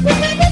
euskiplaza.net León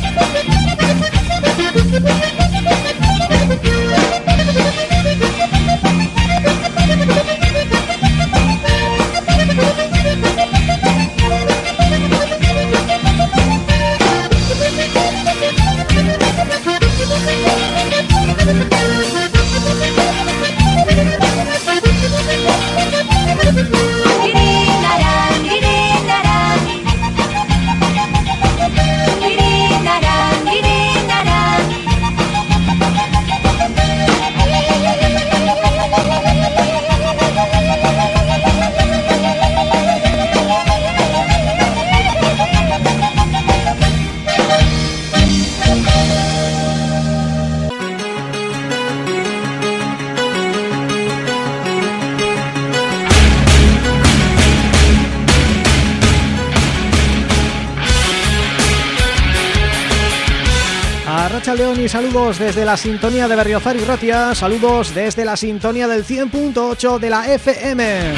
desde la sintonía de Berriozar y Ratia, saludos desde la sintonía del 100.8 de la FM.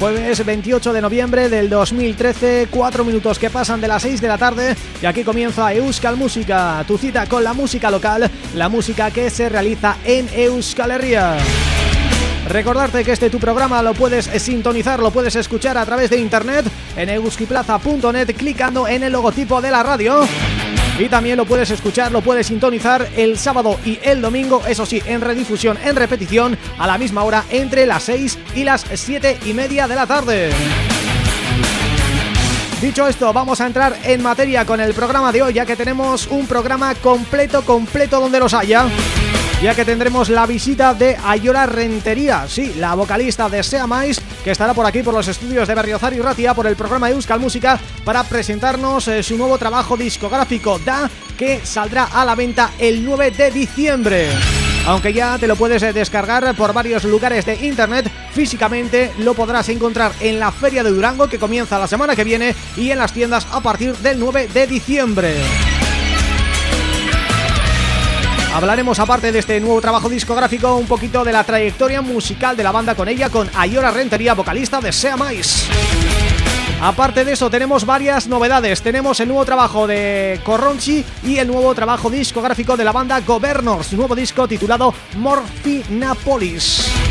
Jueves 28 de noviembre del 2013, cuatro minutos que pasan de las 6 de la tarde y aquí comienza Euskal Música, tu cita con la música local, la música que se realiza en Euskal Herria. Recordarte que este tu programa lo puedes sintonizar, lo puedes escuchar a través de internet en euskiplaza.net clicando en el logotipo de la radio y también lo puedes escuchar, lo puedes sintonizar el sábado y el domingo, eso sí, en redifusión, en repetición, a la misma hora entre las 6 y las 7 y media de la tarde. Dicho esto, vamos a entrar en materia con el programa de hoy, ya que tenemos un programa completo, completo donde los haya ya que tendremos la visita de Ayora Rentería, sí, la vocalista de Sea Mais, que estará por aquí por los estudios de Berriozar y Ratia por el programa Euskal Música para presentarnos eh, su nuevo trabajo discográfico Da, que saldrá a la venta el 9 de diciembre. aunque ya te lo puedes eh, descargar por varios lugares de internet, físicamente lo podrás encontrar en la Feria de Durango que comienza la semana que viene y en las tiendas a partir del 9 de diciembre. Hablaremos aparte de este nuevo trabajo discográfico un poquito de la trayectoria musical de la banda con ella, con Ayora Rentería, vocalista de Sea Mais. Aparte de eso tenemos varias novedades, tenemos el nuevo trabajo de Corronchi y el nuevo trabajo discográfico de la banda Governors, nuevo disco titulado Morphinapolis.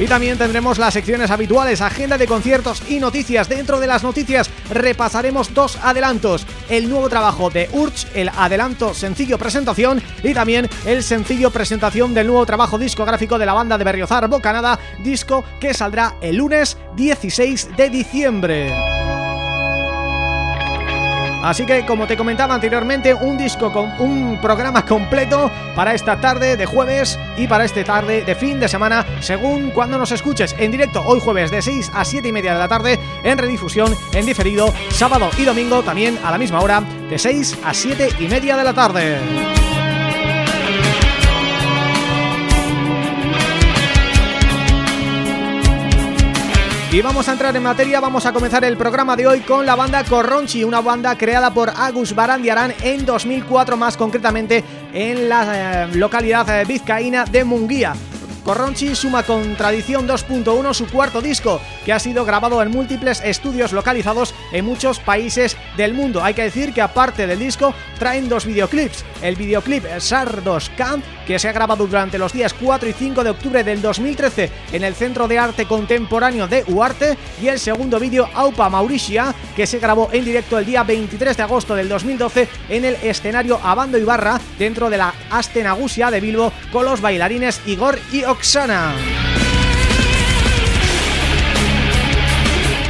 Y también tendremos las secciones habituales, agenda de conciertos y noticias. Dentro de las noticias repasaremos dos adelantos. El nuevo trabajo de Urch, el adelanto sencillo presentación y también el sencillo presentación del nuevo trabajo discográfico de la banda de Berriozar Bocanada, disco que saldrá el lunes 16 de diciembre. Así que como te comentaba anteriormente, un disco con un programa completo para esta tarde de jueves y para esta tarde de fin de semana, según cuando nos escuches en directo hoy jueves de 6 a 7 y media de la tarde, en redifusión, en diferido, sábado y domingo también a la misma hora, de 6 a 7 y media de la tarde. Y vamos a entrar en materia, vamos a comenzar el programa de hoy con la banda Corronchi, una banda creada por Agus Barandiarán en 2004, más concretamente en la eh, localidad eh, vizcaína de Munguía. Corronchi suma con Tradición 2.1 su cuarto disco, que ha sido grabado en múltiples estudios localizados en muchos países del mundo. Hay que decir que aparte del disco, traen dos videoclips. El videoclip Sardos Camp, que se ha grabado durante los días 4 y 5 de octubre del 2013 en el Centro de Arte Contemporáneo de Uarte, y el segundo vídeo Aupa Mauricia, que se grabó en directo el día 23 de agosto del 2012 en el escenario Abando Ibarra, dentro de la Astenagusia de Bilbo, con los bailarines Igor y Roxana.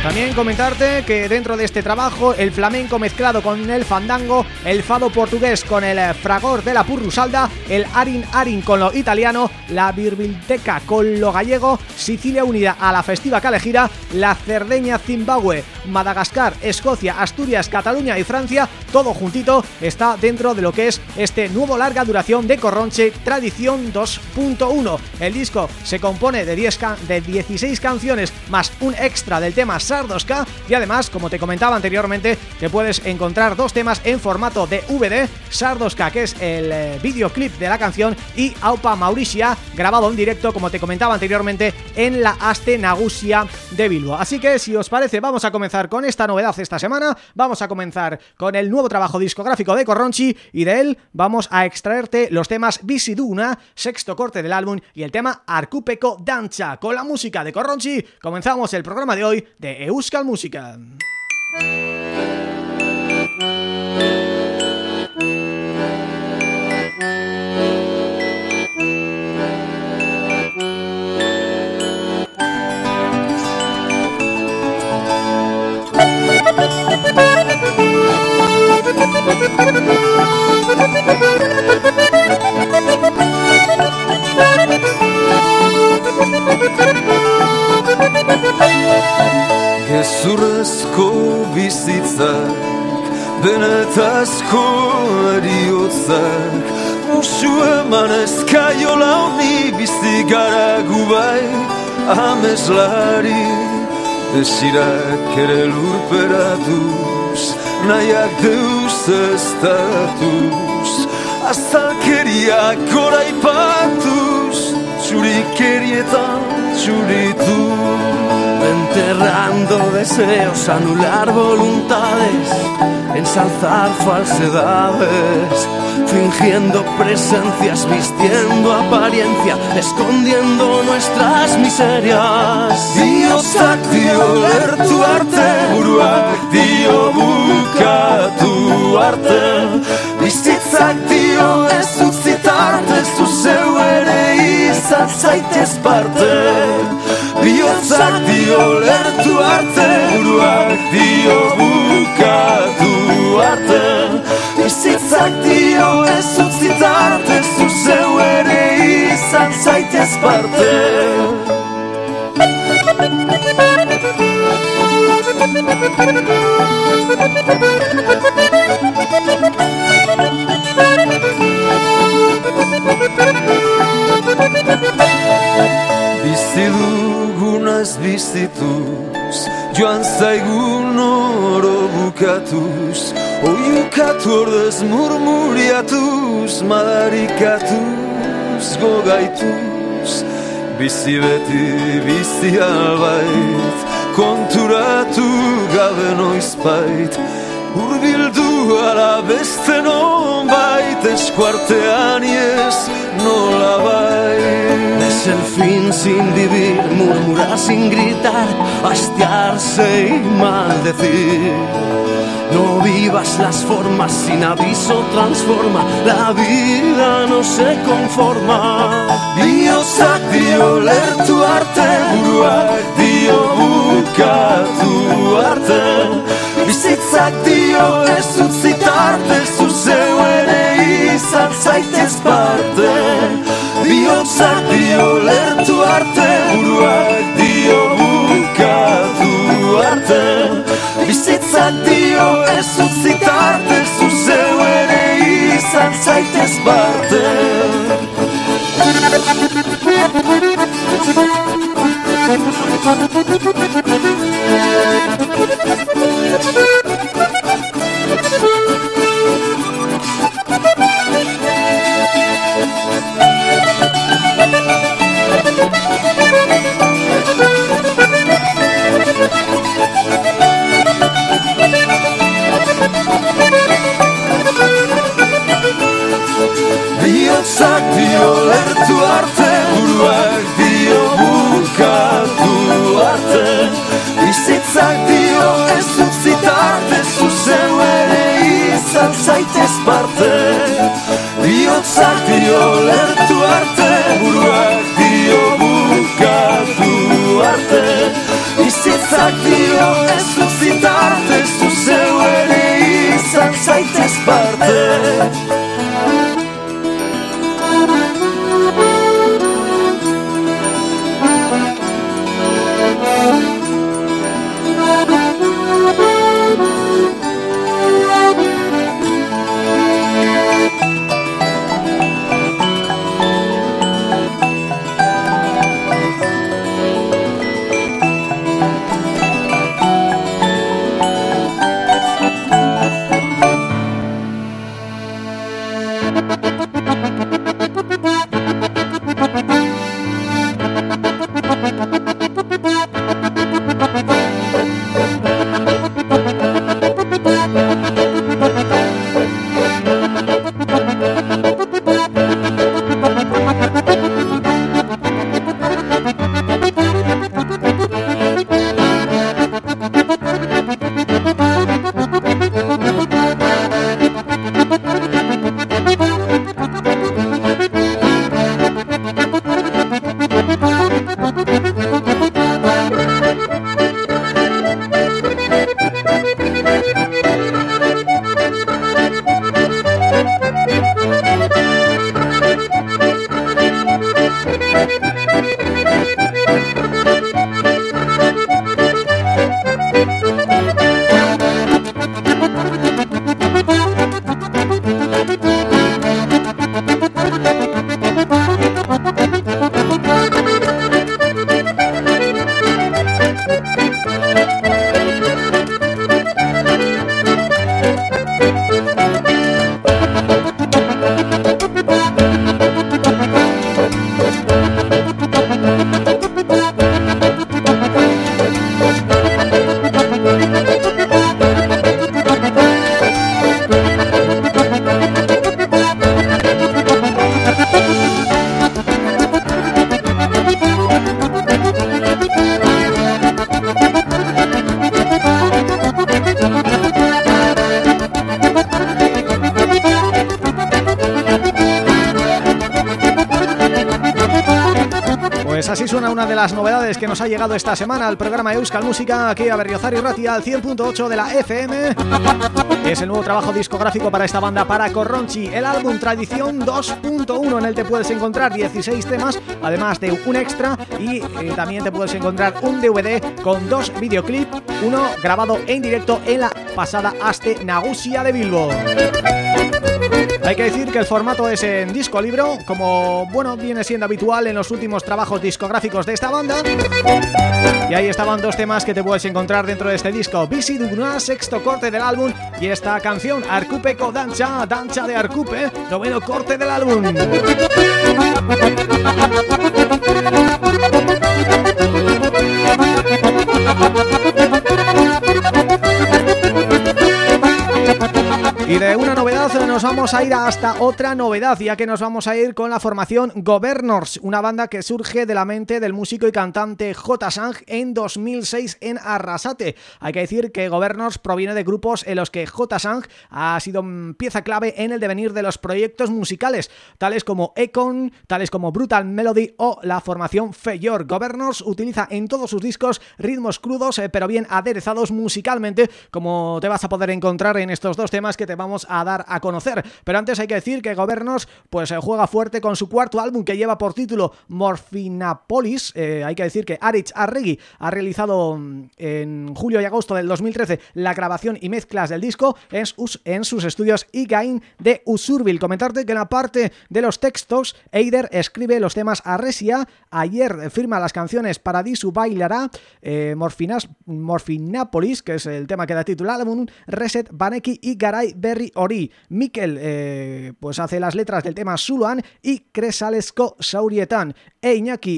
También comentarte que dentro de este trabajo el flamenco mezclado con el fandango, el fado portugués con el fragor de la purrusalda, el arin arin con lo italiano, la birbilteca con lo gallego, Sicilia unida a la festiva calejira, la cerdeña Zimbabue, Madagascar, Escocia, Asturias, Cataluña y Francia, todo juntito está dentro de lo que es este nuevo larga duración de Corronche Tradición 2.1. El disco se compone de, 10 de 16 canciones más un extra del tema Sardosca y además, como te comentaba anteriormente, te puedes encontrar dos temas en formato de VD, Sardosca, que es el eh, videoclip de la canción, y Aupa Mauricia, grabado en directo, como te comentaba anteriormente, en la Aste Nagusia de Bilbo. Así que, si os parece, vamos a comenzar con esta novedad esta semana, vamos a comenzar con el nuevo trabajo discográfico de Corronchi, y de él vamos a extraerte los temas Visiduna, sexto corte del álbum, y el tema Arcupeco Dancha. Con la música de Corronchi, comenzamos el programa de hoy de Euskal Música. Gezurrezko bizitzak Benetazko eriotzak Musu eman ezkaiola honi bizi gara gubai Ameslari Desirak ere lurperatuz Nahiak deus ez tatuz Azalkeriak goraipatuz Txurikerietan txurituz enterrando deseos, anular voluntades, ensalzar falsedades, fingiendo presencias, vistiendo apariencia, escondiendo nuestras miserias. Dios activo ver tu arte, buruak dio buka tu arte, bizitzak dio utzitarte, zu zeu ere izan zaitez parte. Biotzak dio lertu arte Buruak dio bukatu arte. Bizitzak dio ez utzitarte Zuzeu ere izan zaitez parte. Thank ez bizituz Joan zaigun oro bukatuz. Oiukatu ordez murmuriatuz Madarikatuz gogaituz. Bizi beti bizi albait Konturatu gabe noizbait Urbildu ala beste non bait Eskuartean iez nola bait Es el fin sin vivir, murmurar sin gritar Hastiarse y maldecir no vivas las formas, sin aviso transforma, la vida no se conforma. Biozak dio lertu arte, buruak dio bukatu arte. Bizitzak dio ez utzitarte, zuzeu ere izan zaitez parte. Biozak dio lertu arte, buruak dio bukatu arte. Bizitzak dio ez utzitarte, zuzeu ere izan zaitez parte. Bihotzak Thank you. De las novedades que nos ha llegado esta semana al programa Euskal Música aquí a Berriozar y Ratia al 100.8 de la FM Es el nuevo trabajo discográfico para esta banda para Corronchi El álbum Tradición 2.1 en el te puedes encontrar 16 temas Además de un extra y eh, también te puedes encontrar un DVD con dos videoclips Uno grabado en directo en la pasada Aste Nagusia de Bilbo Hay que decir que el formato es en disco libro, como bueno viene siendo habitual en los últimos trabajos discográficos de esta banda. Y ahí estaban dos temas que te puedes encontrar dentro de este disco, Visi Dugna, sexto corte del álbum, y esta canción, Arcupe Dancha, Dancha de Arcupe, noveno corte del álbum. Y de una novedad nos vamos a ir hasta otra novedad, ya que nos vamos a ir con la formación Governors, una banda que surge de la mente del músico y cantante J. Sang en 2006 en Arrasate. Hay que decir que Governors proviene de grupos en los que J. Sang ha sido pieza clave en el devenir de los proyectos musicales, tales como Econ, tales como Brutal Melody o la formación Feyor. Governors utiliza en todos sus discos ritmos crudos, eh, pero bien aderezados musicalmente, como te vas a poder encontrar en estos dos temas que te vamos a dar a conocer. Pero antes hay que decir que Gobernos pues eh, juega fuerte con su cuarto álbum que lleva por título Morfinapolis. Eh, hay que decir que Arich Arregui ha realizado mm, en julio y agosto del 2013 la grabación y mezclas del disco en sus, en sus estudios Igain de Usurbil. Comentarte que en la parte de los textos Eider escribe los temas Arresia, ayer firma las canciones Paradisu Bailará, eh, Morfinas, Morfinapolis, que es el tema que da título al álbum, Reset, Baneki y Garay Berry Ori. Mikel eh, pues hace las letras del tema Zuluan y Cresalesco Saurietan. E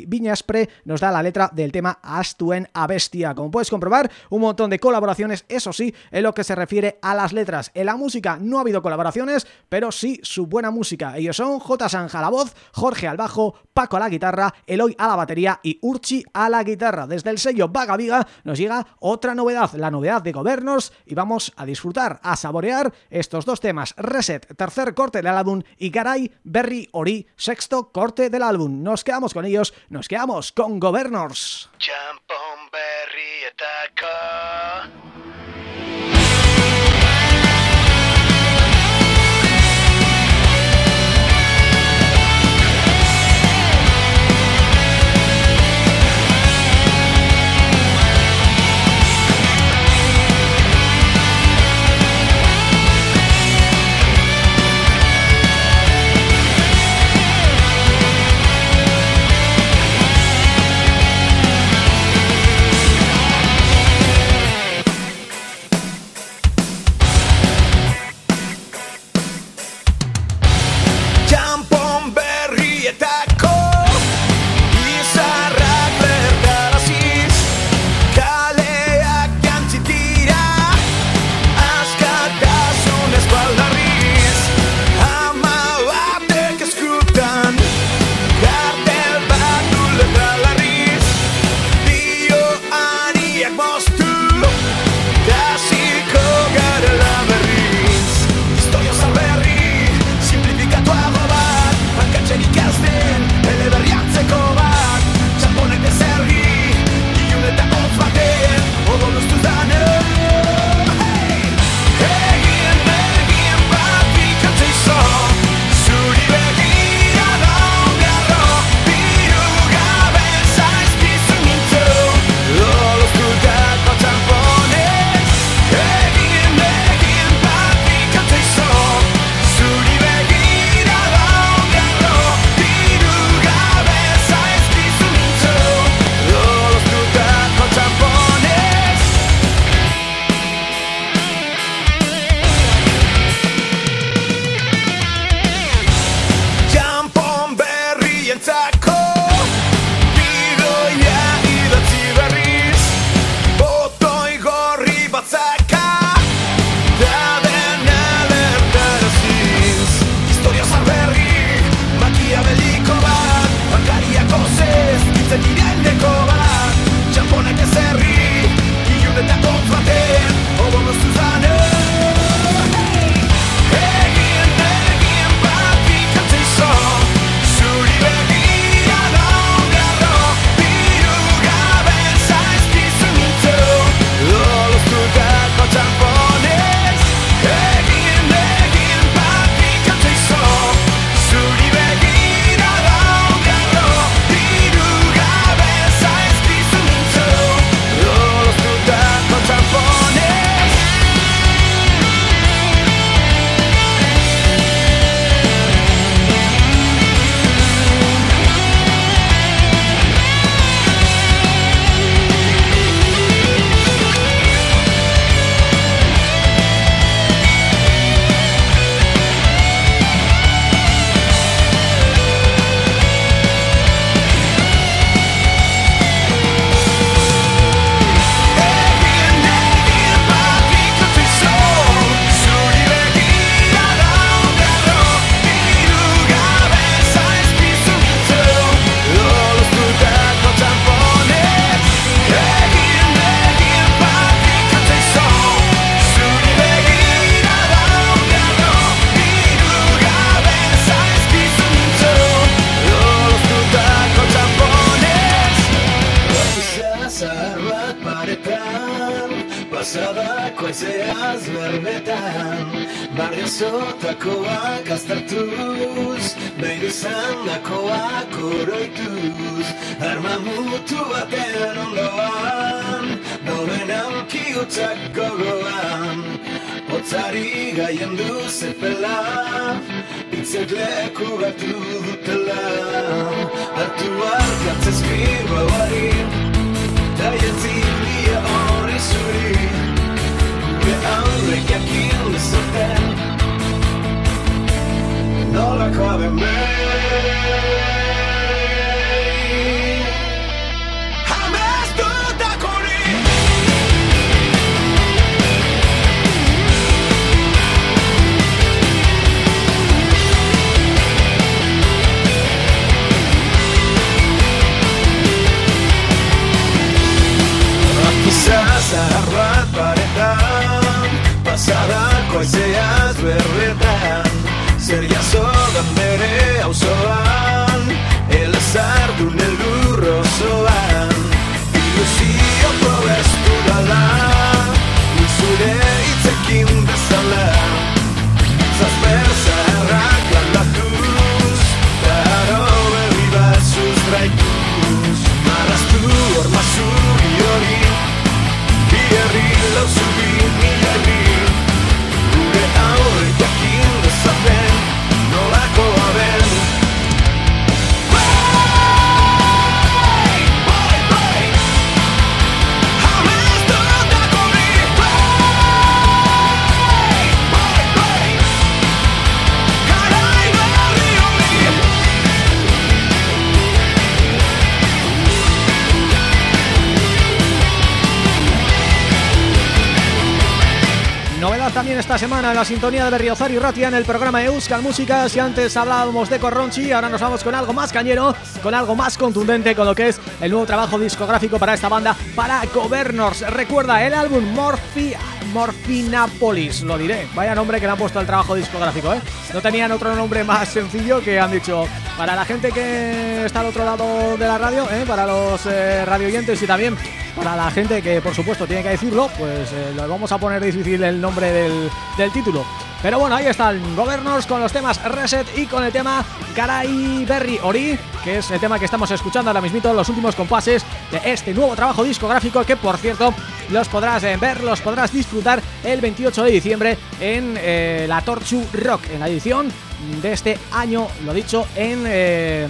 Viñaspre nos da la letra del tema Astuen a Bestia. Como puedes comprobar, un montón de colaboraciones, eso sí, en lo que se refiere a las letras. En la música no ha habido colaboraciones, pero sí su buena música. Ellos son J. Sanja a la voz, Jorge al bajo, Paco a la guitarra, Eloy a la batería y Urchi a la guitarra. Desde el sello Vaga Viga nos llega otra novedad, la novedad de Gobernos y vamos a disfrutar, a saborear estos dos temas, Reset, tercer corte del álbum y Garay, Berry, Ori, sexto corte del álbum. Nos quedamos con ellos, nos quedamos con Governors. También esta semana en la sintonía de Berriozar y Ratia en el programa de Euskal Música. Si antes hablábamos de Corronchi, ahora nos vamos con algo más cañero, con algo más contundente, con lo que es el nuevo trabajo discográfico para esta banda, para Governors. Recuerda el álbum Morphi, Morphinapolis, lo diré. Vaya nombre que le han puesto al trabajo discográfico, ¿eh? No tenían otro nombre más sencillo que han dicho para la gente que está al otro lado de la radio, ¿eh? para los eh, radioyentes y también para la gente que por supuesto tiene que decirlo, pues eh, vamos a poner difícil el nombre del, del título. Pero bueno, ahí están Governors con los temas Reset y con el tema Garai Berry Ori, que es el tema que estamos escuchando ahora mismito, los últimos compases de este nuevo trabajo discográfico que por cierto los podrás eh, ver, los podrás disfrutar el 28 de diciembre en eh, la Torchu Rock, en la edición de este año, lo dicho, en eh,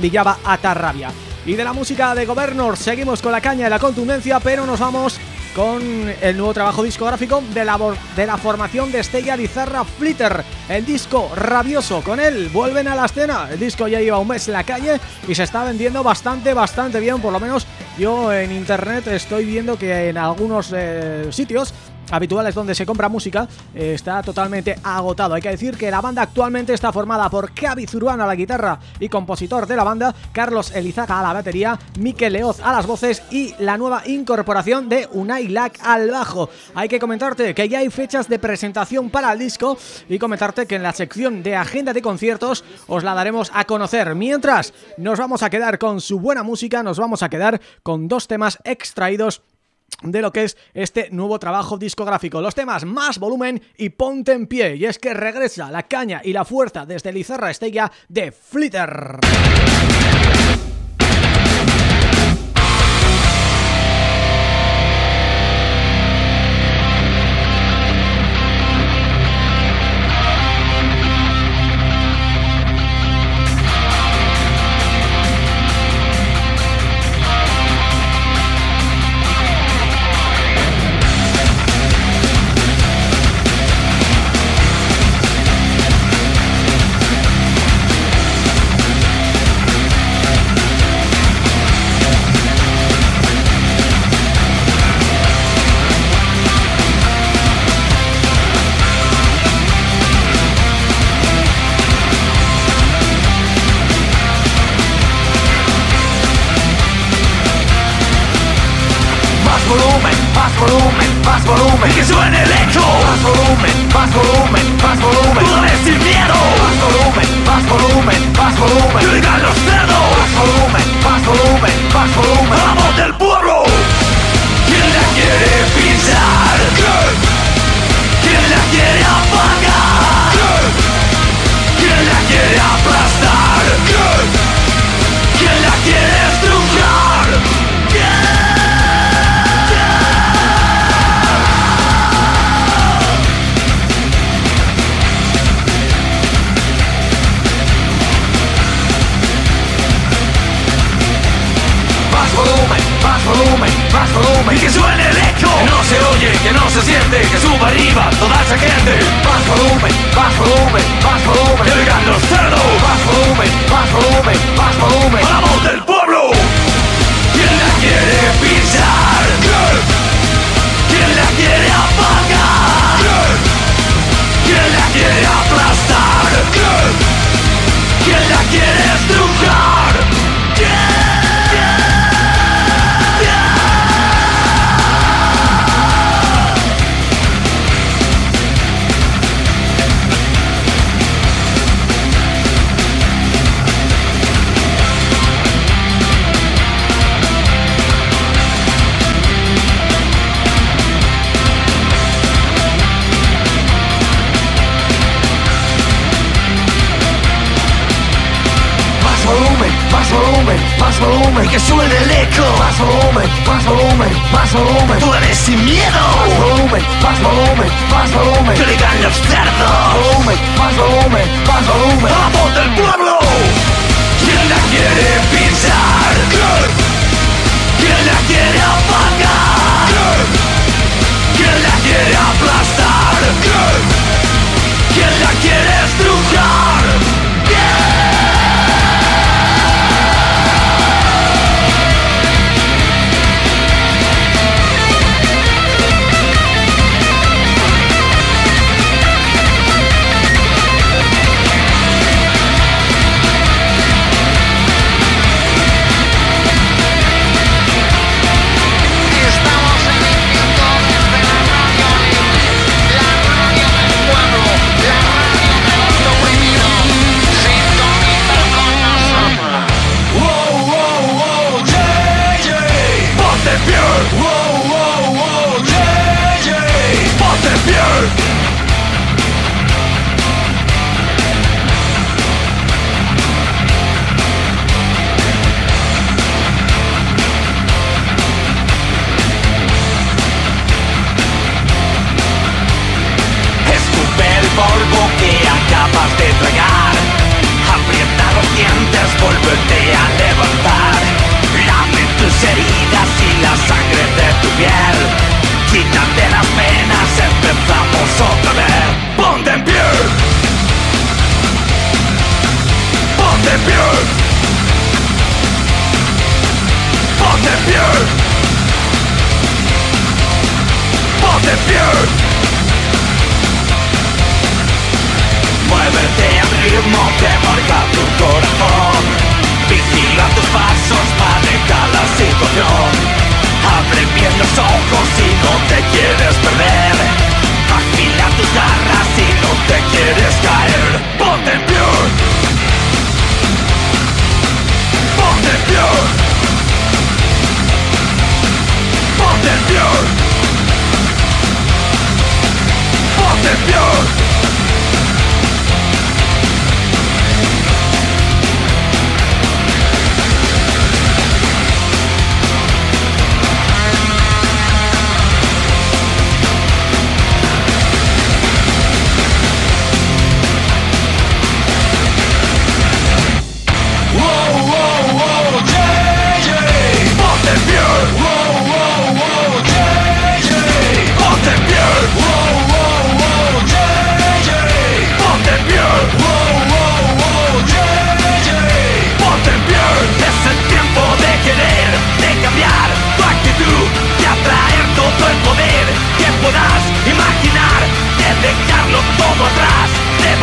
Villaba Atarrabia. Y de la música de Governor seguimos con la caña y la contundencia, pero nos vamos con el nuevo trabajo discográfico de la, de la formación de Estella Lizarra Flitter, el disco Rabioso. Con él vuelven a la escena, el disco ya lleva un mes en la calle y se está vendiendo bastante, bastante bien, por lo menos yo en internet estoy viendo que en algunos eh, sitios habituales donde se compra música eh, está totalmente agotado. Hay que decir que la banda actualmente está formada por Cavi Zuruana a la guitarra y compositor de la banda, Carlos Elizaga a la batería, Miquel Leoz a las voces y la nueva incorporación de Unai Lac al bajo. Hay que comentarte que ya hay fechas de presentación para el disco y comentarte que en la sección de agenda de conciertos os la daremos a conocer. Mientras nos vamos a quedar con su buena música, nos vamos a quedar con dos temas extraídos de lo que es este nuevo trabajo discográfico. Los temas Más Volumen y Ponte en Pie. Y es que regresa la caña y la fuerza desde Lizarra Estella de Flitter. Volumen. Que suene el eco. Más volumen, más volumen, más volumen. Dale sin miedo. Más volumen, más volumen, más volumen. Volumen y que suene el. Que no se oye, que no se siente, que suba arriba toda esa gente. Más volumen, más volumen, más volumen. Que oigan los cerdos. Más volumen, más volumen, más volumen. A la voz del pueblo. ¿Quién la quiere pisar? ¿Quién la quiere apagar? ¿Quién la quiere aplastar? ¿Quién la quiere estrujar? Más volumen, más volumen. Que suene el eco Más volumen, más volumen, más volumen. Eres sin miedo. Más volumen, más volumen, más volumen. Que digan los cerdos Más volumen, más volumen, más volumen. La del pueblo ¿Quién la quiere pisar? ¿Quién la quiere apagar? ¿Quién la quiere aplastar? ¿Quién la quiere estrujar? Pie Muévete al ritmo que marca tu corazón. Vigila tus pasos, maneja la situación. Abre bien los ojos si no te quieres perder. Afila tus garras si no te quieres caer. Ponte en pie. Ponte en pie. Ponte en pie Ponte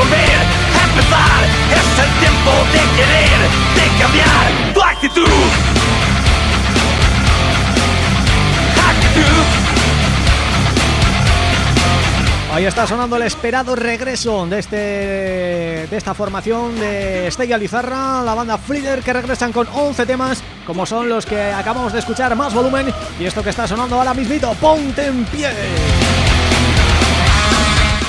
empezar. Es el tiempo de querer, de cambiar tu actitud. Ahí está sonando el esperado regreso de este de esta formación de Estella Lizarra, la banda Flieder que regresan con 11 temas como son los que acabamos de escuchar, más volumen y esto que está sonando ahora mismito, ponte en pie.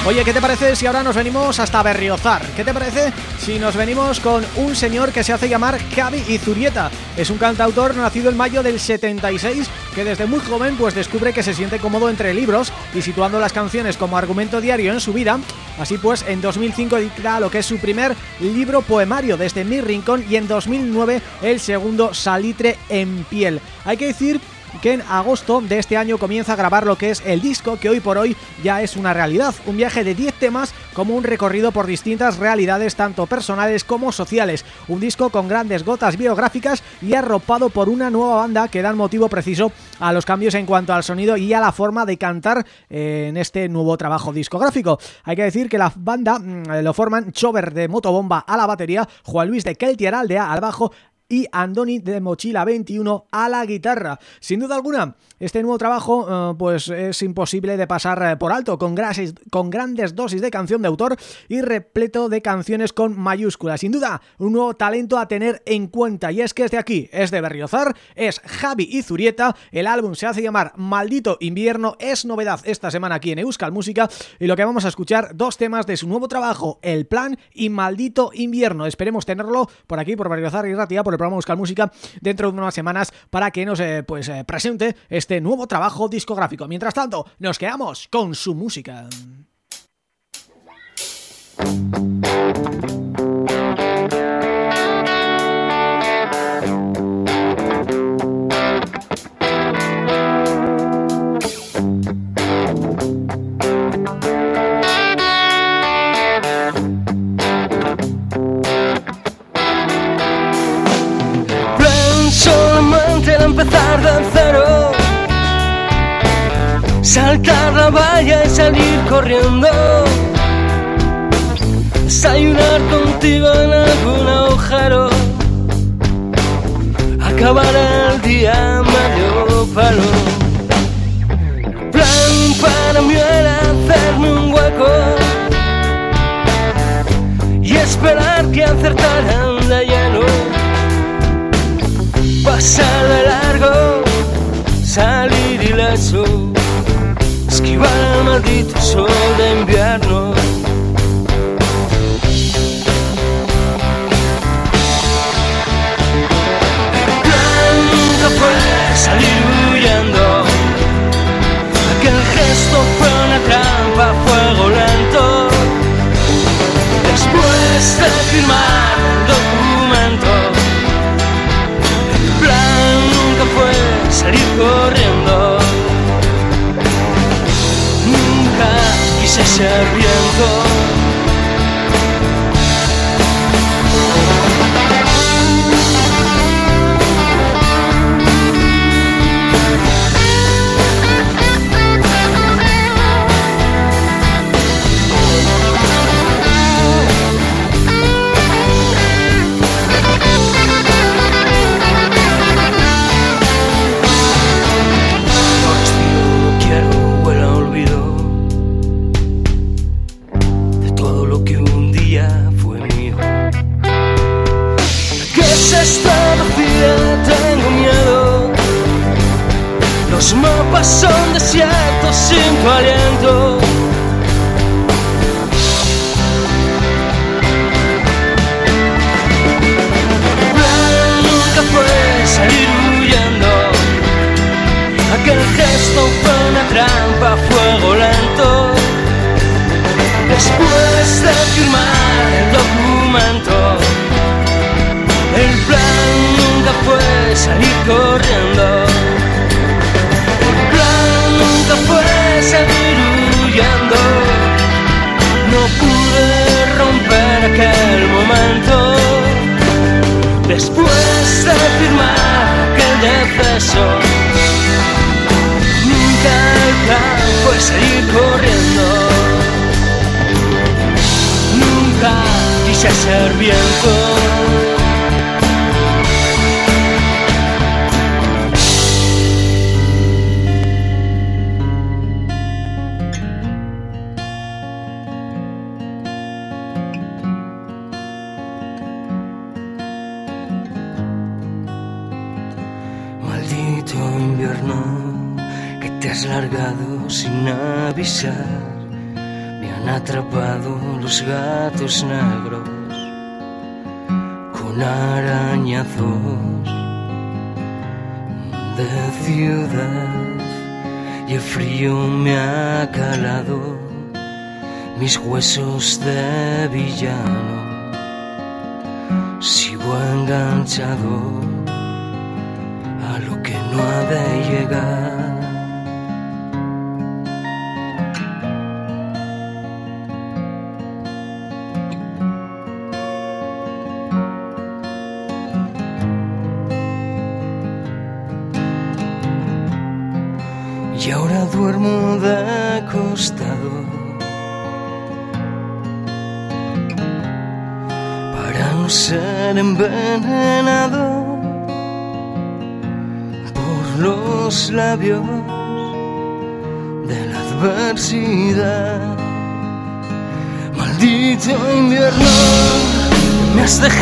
Oye, ¿qué te parece si ahora nos venimos hasta Berriozar? ¿Qué te parece si nos venimos con un señor que se hace llamar Javi Izurieta? Es un cantautor nacido en mayo del 76 que desde muy joven pues descubre que se siente cómodo entre libros y situando las canciones como argumento diario en su vida. Así pues, en 2005 edita lo que es su primer libro poemario desde Mi Rincón y en 2009 el segundo Salitre en piel. Hay que decir que en agosto de este año comienza a grabar lo que es el disco que hoy por hoy ya es una realidad, un viaje de 10 temas como un recorrido por distintas realidades tanto personales como sociales, un disco con grandes gotas biográficas y arropado por una nueva banda que dan motivo preciso a los cambios en cuanto al sonido y a la forma de cantar eh, en este nuevo trabajo discográfico. Hay que decir que la banda mm, lo forman Chover de Motobomba a la batería, Juan Luis de Kelty Araldea al bajo y Andoni de Mochila 21 a la guitarra. Sin duda alguna, este nuevo trabajo eh, pues es imposible de pasar eh, por alto, con, grases- con grandes dosis de canción de autor y repleto de canciones con mayúsculas. Sin duda, un nuevo talento a tener en cuenta y es que es de aquí, es de Berriozar, es Javi y Zurieta, el álbum se hace llamar Maldito Invierno, es novedad esta semana aquí en Euskal Música y lo que vamos a escuchar, dos temas de su nuevo trabajo, El Plan y Maldito Invierno. Esperemos tenerlo por aquí, por Berriozar y Ratia, por programa Euskal Música dentro de unas semanas para que nos eh, pues eh, presente este nuevo trabajo discográfico. Mientras tanto, nos quedamos con su música. Empezar de cero. Saltar la valla y salir corriendo. Desayunar contigo en algún agujero. Acabar el día medio palo. Plan para mí era hacerme un hueco y esperar que acertaran pasar de largo, salir ileso, esquivar el maldito sol de invierno. Nunca fue salir huyendo, aquel gesto fue una trampa fuego lento. Después de firmar salir corriendo. Nunca quise ser viento.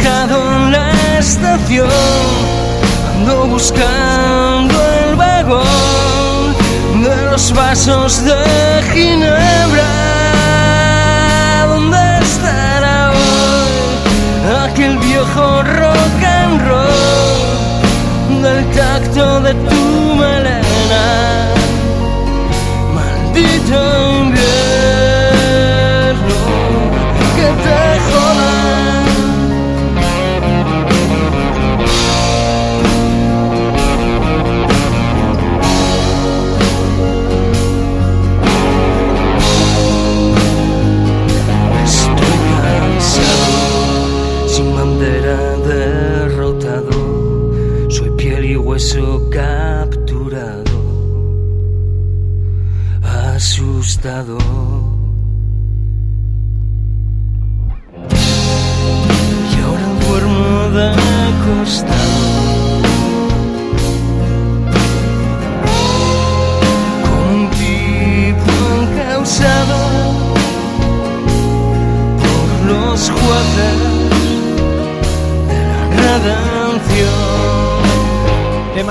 Dejado la estación, ando buscando el vagón de los vasos de Ginebra. ¿Dónde estará hoy aquel viejo rock and roll del tacto de tu melena? Maldito invierno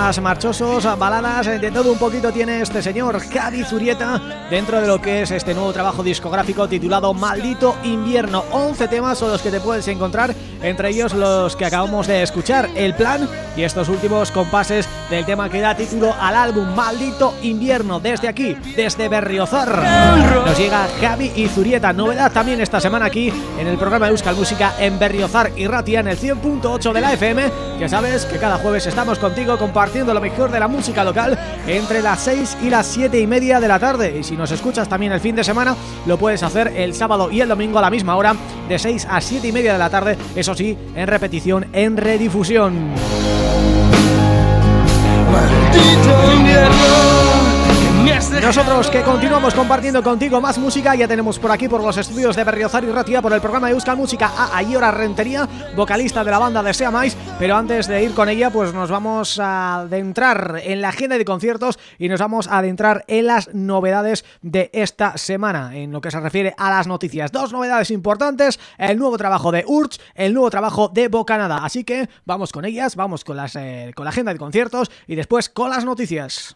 Temas marchosos, baladas, de todo un poquito tiene este señor Javi Zurieta dentro de lo que es este nuevo trabajo discográfico titulado Maldito Invierno. 11 temas son los que te puedes encontrar, entre ellos los que acabamos de escuchar, El Plan y estos últimos compases del tema que da título al álbum Maldito Invierno. Desde aquí, desde Berriozar, nos llega Javi y Zurieta. Novedad también esta semana aquí en el programa Euskal Música en Berriozar y Ratia en el 100.8 de la FM. Ya sabes que cada jueves estamos contigo compartiendo lo mejor de la música local entre las 6 y las 7 y media de la tarde. Y si nos escuchas también el fin de semana, lo puedes hacer el sábado y el domingo a la misma hora, de 6 a 7 y media de la tarde, eso sí, en repetición, en redifusión. Nosotros que continuamos compartiendo contigo más música Ya tenemos por aquí por los estudios de Berriozar y Ratia Por el programa de Euskal Música a Ayora Rentería Vocalista de la banda de Sea Mais Pero antes de ir con ella pues nos vamos a adentrar en la agenda de conciertos Y nos vamos a adentrar en las novedades de esta semana En lo que se refiere a las noticias. Dos novedades importantes El nuevo trabajo de Urch El nuevo trabajo de Bocanada. Así que vamos con ellas Vamos con, las, eh, con la agenda de conciertos Y después con las noticias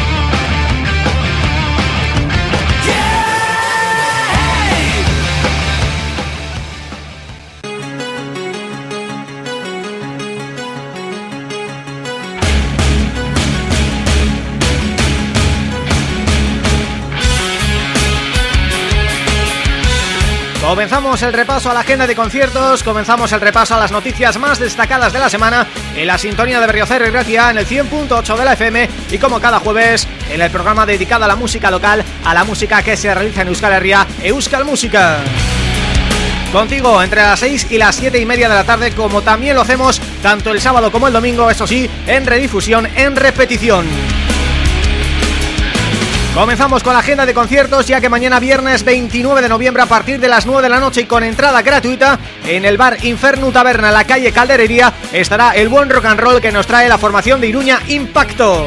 Comenzamos el repaso a la agenda de conciertos, comenzamos el repaso a las noticias más destacadas de la semana en la sintonía de Berriozar y Gracia en el 100.8 de la FM y como cada jueves en el programa dedicado a la música local, a la música que se realiza en Euskal Herria, Euskal Música. Contigo entre las 6 y las 7 y media de la tarde como también lo hacemos tanto el sábado como el domingo, eso sí, en redifusión, en repetición. Comenzamos con la agenda de conciertos ya que mañana viernes 29 de noviembre a partir de las 9 de la noche y con entrada gratuita en el bar Inferno Taberna en la calle Calderería estará el buen rock and roll que nos trae la formación de Iruña Impacto.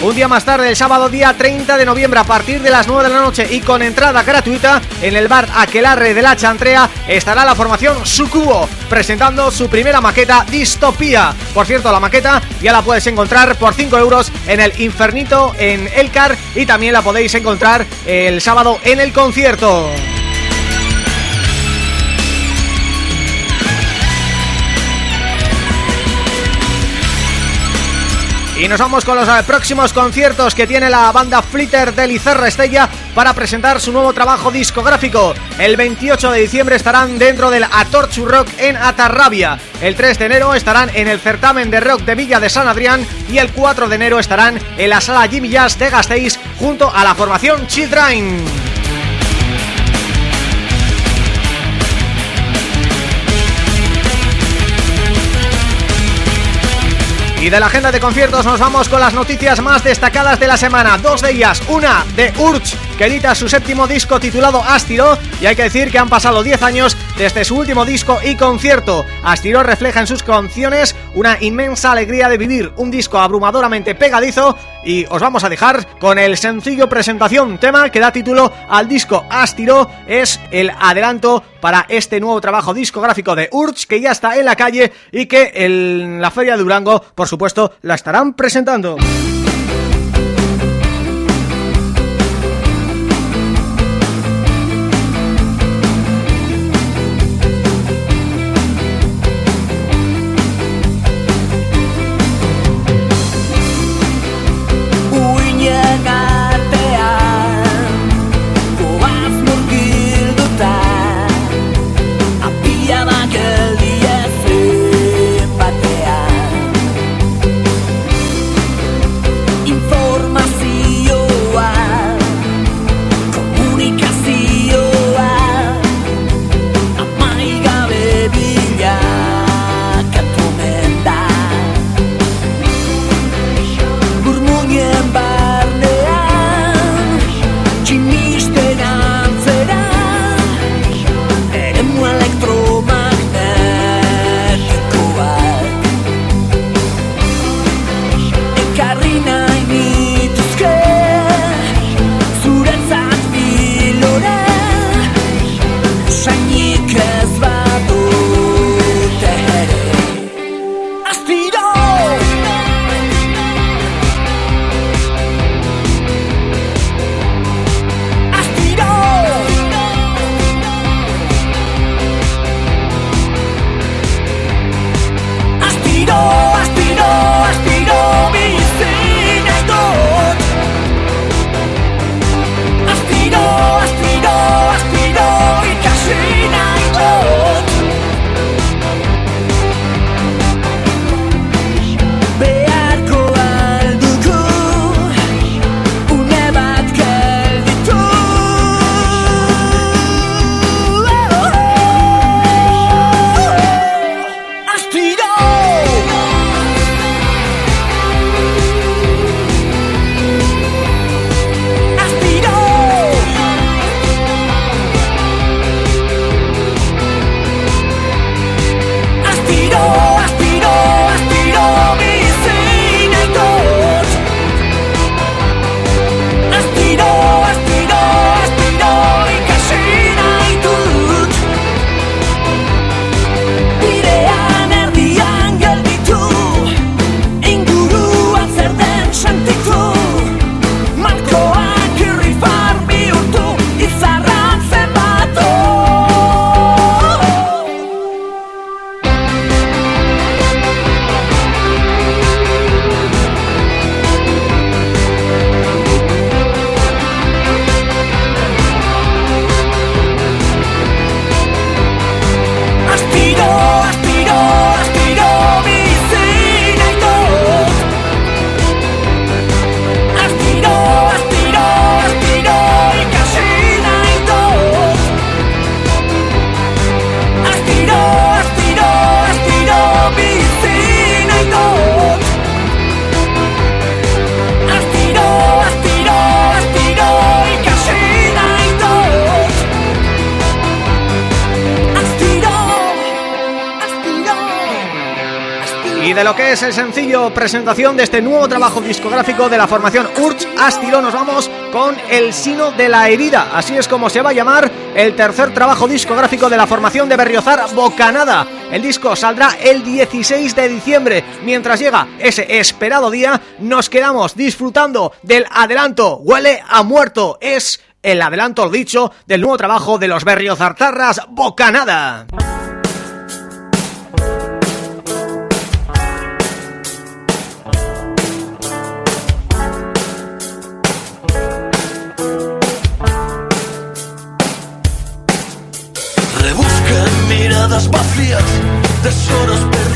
Un día más tarde, el sábado día 30 de noviembre a partir de las 9 de la noche y con entrada gratuita en el bar Aquelarre de la Chantrea estará la formación Sucubo presentando su primera maqueta Distopía. Por cierto, la maqueta ya la puedes encontrar por 5 euros en el Infernito en Elcar y también la podéis encontrar el sábado en el concierto. Y nos vamos con los eh, próximos conciertos que tiene la banda Flitter de Lizarra Estella para presentar su nuevo trabajo discográfico. El 28 de diciembre estarán dentro del Atorchu Rock en Atarrabia. El 3 de enero estarán en el certamen de rock de Villa de San Adrián y el 4 de enero estarán en la sala Jimmy Jazz de Gasteiz junto a la formación Children. Y de la agenda de conciertos nos vamos con las noticias más destacadas de la semana Dos de ellas, una de Urch que edita su séptimo disco titulado Astiro y hay que decir que han pasado 10 años desde su último disco y concierto. Astiro refleja en sus canciones una inmensa alegría de vivir, un disco abrumadoramente pegadizo y os vamos a dejar con el sencillo presentación tema que da título al disco Astiro, es el adelanto para este nuevo trabajo discográfico de Urch que ya está en la calle y que en la Feria de Durango, por supuesto, la estarán presentando. Es el sencillo presentación de este nuevo trabajo discográfico de la formación Urch Astiro nos vamos con El Sino de la Herida, así es como se va a llamar el tercer trabajo discográfico de la formación de Berriozar Bocanada. El disco saldrá el 16 de diciembre, mientras llega ese esperado día, nos quedamos disfrutando del adelanto. Huele a Muerto, es el adelanto dicho del nuevo trabajo de los Berriozartarras Bocanada. vacías de lloros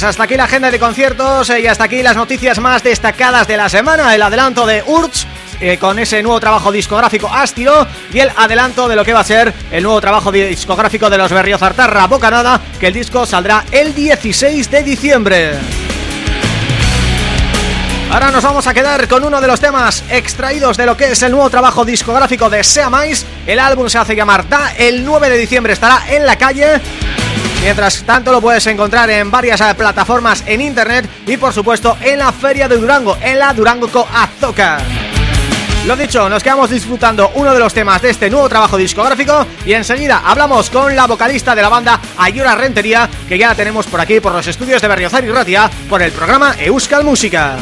Pues hasta aquí la agenda de conciertos eh, y hasta aquí las noticias más destacadas de la semana. El adelanto de Urts eh, con ese nuevo trabajo discográfico Astiro y el adelanto de lo que va a ser el nuevo trabajo discográfico de los Berriozartarra Bocanada, que el disco saldrá el 16 de diciembre. Ahora nos vamos a quedar con uno de los temas extraídos de lo que es el nuevo trabajo discográfico de Sea Mais. El álbum se hace llamar Da, el 9 de diciembre estará en la calle. Mientras tanto lo puedes encontrar en varias eh, plataformas en internet y por supuesto en la Feria de Durango, en la Durango Co Azoka. Lo dicho, nos quedamos disfrutando uno de los temas de este nuevo trabajo discográfico y enseguida hablamos con la vocalista de la banda Ayura Rentería, que ya tenemos por aquí por los estudios de Berriozar y Ratia por el programa Euskal Música.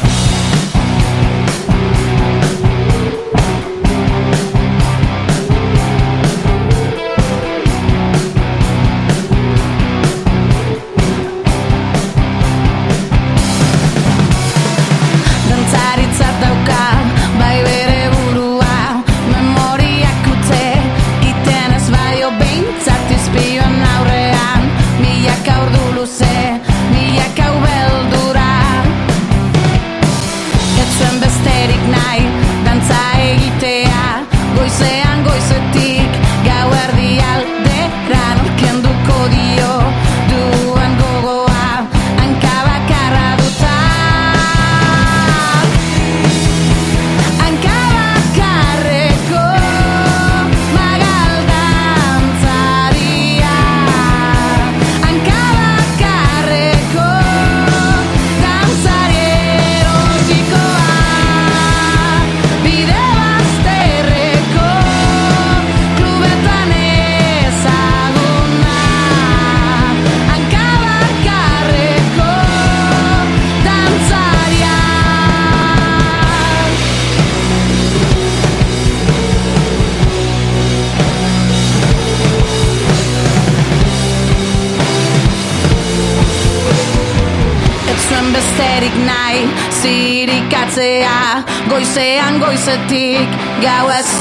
gauzetik gauez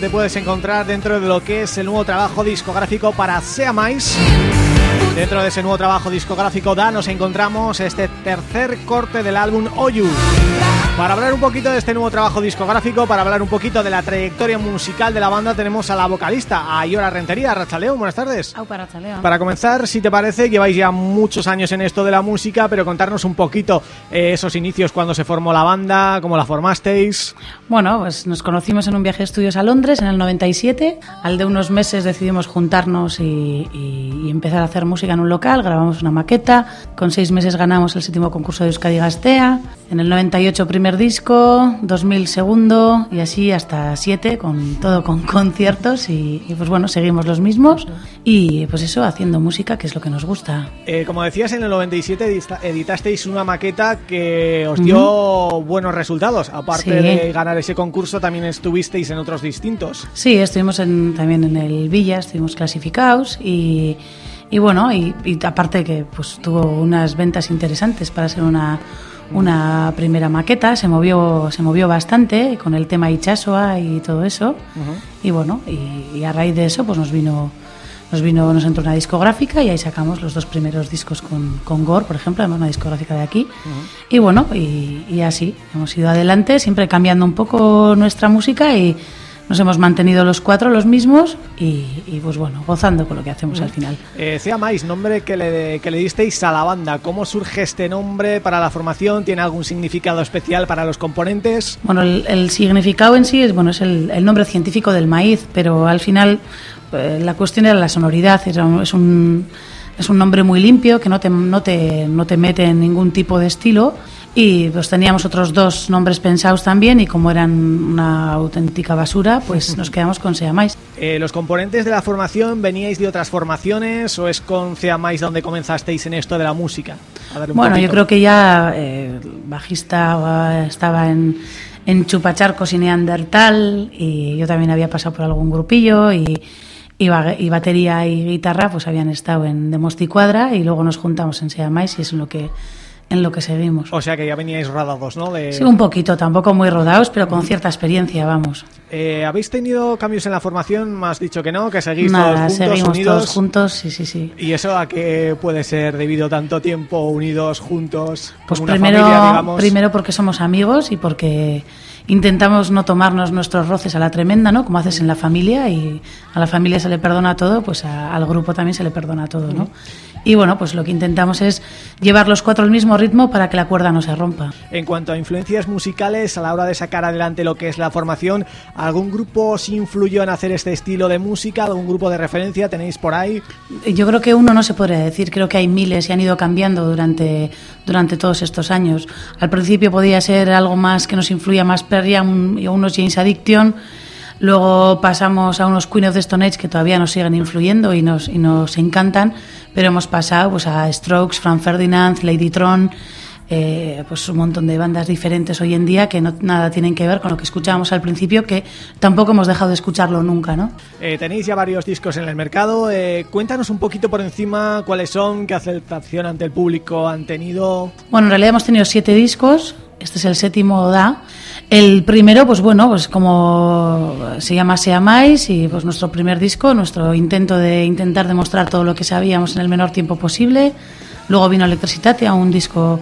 te puedes encontrar dentro de lo que es el nuevo trabajo discográfico para Sea Mais. Dentro de ese nuevo trabajo discográfico Da nos encontramos este tercer corte del álbum Oyu. Para hablar un poquito de este nuevo trabajo discográfico, para hablar un poquito de la trayectoria musical de la banda, tenemos a la vocalista, a Iora Rentería. Rachaleo, buenas tardes. Au para. Para comenzar, si te parece, lleváis ya muchos años en esto de la música, pero contarnos un poquito eh, esos inicios, cuando se formó la banda, cómo la formasteis. Bueno, pues nos conocimos en un viaje de estudios a Londres en el 97. Al de unos meses decidimos juntarnos y, y- y empezar a hacer música en un local. Grabamos una maqueta. Con seis meses ganamos el séptimo concurso de Euskadi Gastea. En el 98 primer disco, 2000 segundo y así hasta siete, con todo con conciertos y, y, pues bueno, seguimos los mismos y pues eso, haciendo música que es lo que nos gusta. Eh, como decías, en el 97 edita- editasteis una maqueta que os dio buenos resultados. Aparte Sí. de ganar ese concurso, también estuvisteis en otros distintos. Sí, estuvimos en- también en el Villa, estuvimos clasificados y, y bueno, y, y aparte que pues tuvo unas ventas interesantes para ser una, una primera maqueta, se movió se movió bastante con el tema Ichasoa y todo eso. Y bueno, y, y a raíz de eso pues nos vino nos vino nos entró una discográfica y ahí sacamos los dos primeros discos con, con Gore, por ejemplo, además una discográfica de aquí. Y bueno, y, y así hemos ido adelante, siempre cambiando un poco nuestra música y nos hemos mantenido los cuatro los mismos y, y, pues bueno, gozando con lo que hacemos al final. Eh, Sea nombre que le, que le disteis a la banda. ¿Cómo surge este nombre para la formación? ¿Tiene algún significado especial para los componentes? Bueno, el, el significado en sí es bueno es el, el nombre científico del maíz, pero al final eh, la cuestión era la sonoridad. Era un- es un es un nombre muy limpio que no te, no te, no te mete en ningún tipo de estilo. Y pues teníamos otros dos nombres pensados también y como eran una auténtica basura, pues nos quedamos con Seamáis. Eh, ¿Los componentes de la formación veníais de otras formaciones o es con Sea Mais donde comenzasteis en esto de la música? Bueno, yo poquito. creo que ya eh, bajista eh, estaba en, en Chupacharcos y Neandertal y yo también había pasado por algún grupillo y, y batería y guitarra pues habían estado en Demosti Cuadra y luego nos juntamos en Seamáis y es en lo que en lo que seguimos. O sea que ya veníais rodados, ¿no? De- Sí, un poquito, tampoco muy rodados, pero con cierta experiencia, vamos. Eh, ¿Habéis tenido cambios en la formación? Me has dicho que no, que seguís Nada, todos juntos, seguimos unidos. todos juntos, sí, sí, sí. ¿Y eso a qué puede ser debido tanto tiempo unidos, juntos, Pues como una primero, familia, digamos? primero porque somos amigos y porque intentamos no tomarnos nuestros roces a la tremenda, ¿no? Como haces en la familia y a la familia se le perdona todo, pues a- al grupo también se le perdona todo, ¿no? Y bueno, pues lo que intentamos es llevar los cuatro al mismo ritmo para que la cuerda no se rompa. En cuanto a influencias musicales, a la hora de sacar adelante lo que es la formación, ¿algún grupo os influyó en hacer este estilo de música? ¿Algún grupo de referencia tenéis por ahí? Yo creo que uno no se podría decir, creo que hay miles y han ido cambiando durante, durante todos estos años. Al principio podía ser algo más que nos influía más Perria un- y unos James Addiction, luego pasamos a unos Queen of the Stone Age que todavía nos siguen influyendo y nos, y nos encantan, pero hemos pasado pues, a Strokes, Frank Ferdinand, Lady Tron, eh, pues un montón de bandas diferentes hoy en día que no, nada tienen que ver con lo que escuchábamos al principio, que tampoco hemos dejado de escucharlo nunca, ¿no? Eh, tenéis ya varios discos en el mercado. eh, cuéntanos un poquito por encima cuáles son, qué aceptación ante el público han tenido. Bueno, en realidad hemos tenido siete discos. Este es el séptimo da. El primero, pues bueno, pues como se llama Seamáis y pues nuestro primer disco, nuestro intento de intentar demostrar todo lo que sabíamos en el menor tiempo posible. Luego vino Electricitate, un disco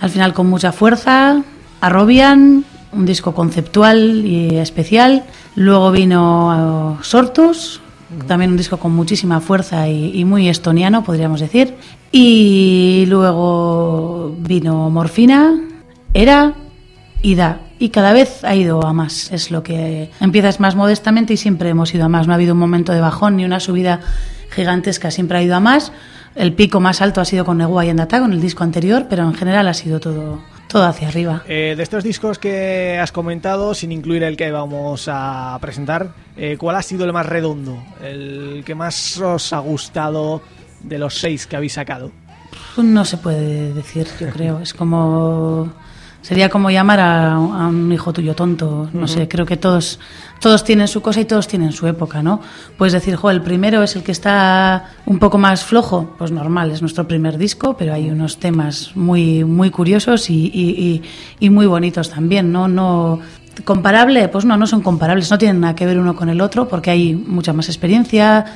al final con mucha fuerza. Arrobian, un disco conceptual y especial. Luego vino Sortus, también un disco con muchísima fuerza y, y muy estoniano, podríamos decir. Y luego vino Morfina, Era y Da. Y cada vez ha ido a más. Es lo que empiezas más modestamente y siempre hemos ido a más. No ha habido un momento de bajón ni una subida gigantesca, siempre ha ido a más. El pico más alto ha sido con Negua y Andata, con el disco anterior, pero en general ha sido todo, todo hacia arriba. Eh, de estos discos que has comentado, sin incluir el que vamos a presentar, eh, ¿cuál ha sido el más redondo? El que más os ha gustado de los seis que habéis sacado. No se puede decir, yo creo. Es como. Sería como llamar a, a un hijo tuyo tonto. No sé, creo que todos, todos tienen su cosa y todos tienen su época, ¿no? Puedes decir, jo, el primero es el que está un poco más flojo. Pues normal, es nuestro primer disco, pero hay unos temas muy, muy curiosos y, y- y- y muy bonitos también, ¿no? No. ¿Comparable? Pues no, no son comparables, no tienen nada que ver uno con el otro porque hay mucha más experiencia,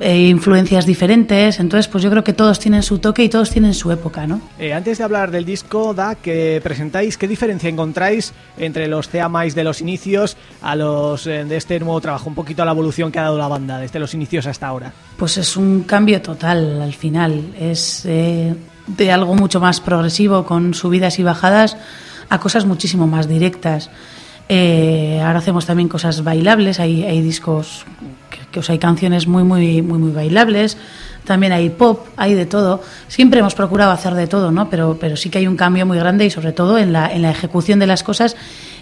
eh, influencias diferentes, entonces pues yo creo que todos tienen su toque y todos tienen su época, ¿no? Eh, antes de hablar del disco, Da, que presentáis, ¿qué diferencia encontráis entre los Theamais de los inicios a los eh, de este nuevo trabajo? Un poquito a la evolución que ha dado la banda desde los inicios hasta ahora. Pues es un cambio total al final, es eh, de algo mucho más progresivo con subidas y bajadas a cosas muchísimo más directas. Eh, ahora hacemos también cosas bailables, hay, hay discos, que, que, o sea, hay canciones muy, muy, muy, muy bailables, también hay pop, hay de todo. Siempre hemos procurado hacer de todo, ¿no? Pero, pero sí que hay un cambio muy grande y sobre todo en la, en la ejecución de las cosas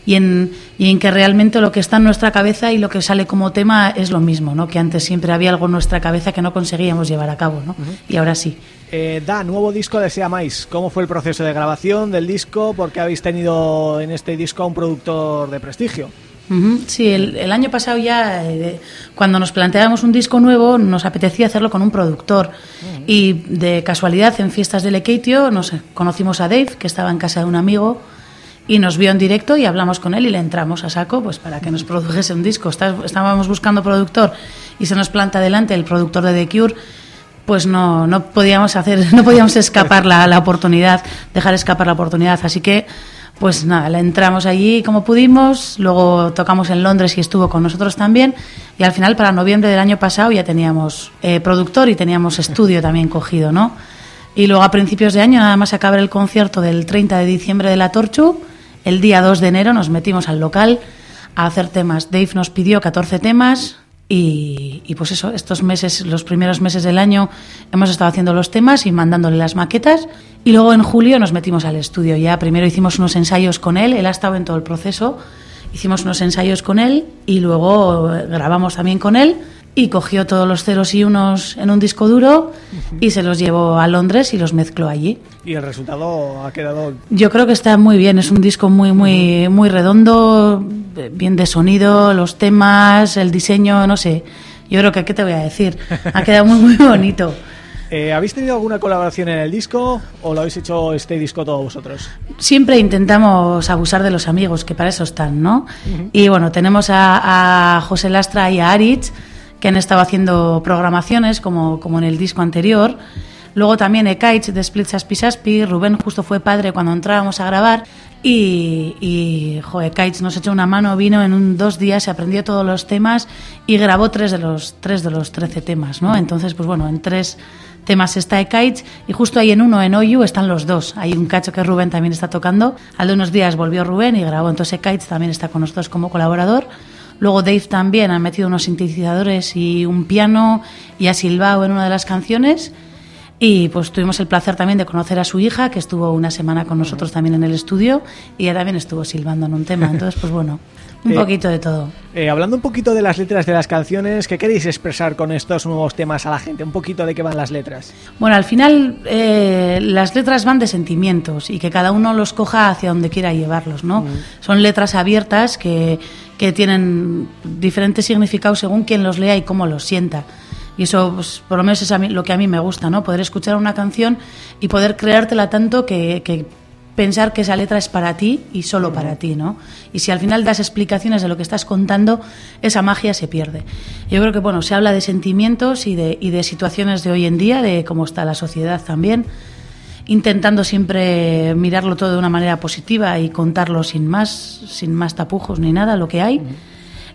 y en, y en que realmente lo que está en nuestra cabeza y lo que sale como tema es lo mismo, ¿no? Que antes siempre había algo en nuestra cabeza que no conseguíamos llevar a cabo, ¿no? Y ahora sí. Eh, da, nuevo disco de Sea Mais. ¿Cómo fue el proceso de grabación del disco? Porque habéis tenido en este disco a un productor de prestigio. Sí, el, el año pasado ya, eh, cuando nos planteábamos un disco nuevo, nos apetecía hacerlo con un productor. Y de casualidad, en fiestas de Lekeitio, nos conocimos a Dave, que estaba en casa de un amigo, y nos vio en directo y hablamos con él y le entramos a saco pues para que nos produjese un disco. Está- Estábamos buscando productor y se nos planta delante el productor de The Cure pues no, no podíamos hacer, no podíamos escapar la, la oportunidad, dejar escapar la oportunidad. Así que, pues nada, entramos allí como pudimos, luego tocamos en Londres y estuvo con nosotros también, y al final para noviembre del año pasado ya teníamos eh, productor y teníamos estudio también cogido, ¿no? Y luego a principios de año, nada más acabar el concierto del 30 de diciembre de la Torchu, el día 2 de enero nos metimos al local a hacer temas. Dave nos pidió 14 temas y, y pues eso, estos meses, los primeros meses del año, hemos estado haciendo los temas y mandándole las maquetas. Y luego en julio nos metimos al estudio. Ya primero hicimos unos ensayos con él, él ha estado en todo el proceso. Hicimos unos ensayos con él y luego eh, grabamos también con él. Y cogió todos los ceros y unos en un disco duro y se los llevó a Londres y los mezcló allí. Y el resultado ha quedado... Yo creo que está muy bien, es un disco muy muy muy redondo, bien de sonido, los temas, el diseño, no sé. Yo creo que qué te voy a decir, ha quedado muy muy bonito. Eh, ¿Habéis tenido alguna colaboración en el disco o lo habéis hecho este disco todos vosotros? Siempre intentamos abusar de los amigos, que para eso están, ¿no? Y bueno, tenemos a, a José Lastra y a Aritz, que han estado haciendo programaciones, como, como en el disco anterior. Luego también Ekaich de Split Saspi Saspi, Rubén justo fue padre cuando entrábamos a grabar. Y, y jo, Ekaich nos echó una mano, vino en un, dos días, se aprendió todos los temas y grabó tres de los, tres de los trece temas, ¿no? Entonces, pues bueno, en tres temas está Ekaich y justo ahí en uno, en Oyu, están los dos. Hay un cacho que Rubén también está tocando. Al de unos días volvió Rubén y grabó, entonces Ekaich también está con nosotros como colaborador. Luego Dave también ha metido unos sintetizadores y un piano y ha silbado en una de las canciones. Y pues tuvimos el placer también de conocer a su hija, que estuvo una semana con nosotros también en el estudio y ella también estuvo silbando en un tema. Entonces, pues bueno, un Eh, poquito de todo. Eh, hablando un poquito de las letras de las canciones, ¿qué queréis expresar con estos nuevos temas a la gente? Un poquito de qué van las letras. Bueno, al final eh, las letras van de sentimientos y que cada uno los coja hacia donde quiera llevarlos, ¿no? Son letras abiertas que, que tienen diferentes significados según quien los lea y cómo los sienta. Y eso, pues, por lo menos es a mí- lo que a mí me gusta, ¿no? Poder escuchar una canción y poder creértela tanto que, que pensar que esa letra es para ti y solo para ti, ¿no? Y si al final das explicaciones de lo que estás contando, esa magia se pierde. Yo creo que, bueno, se habla de sentimientos y de, y de situaciones de hoy en día, de cómo está la sociedad también, intentando siempre mirarlo todo de una manera positiva y contarlo sin más, sin más tapujos ni nada, lo que hay.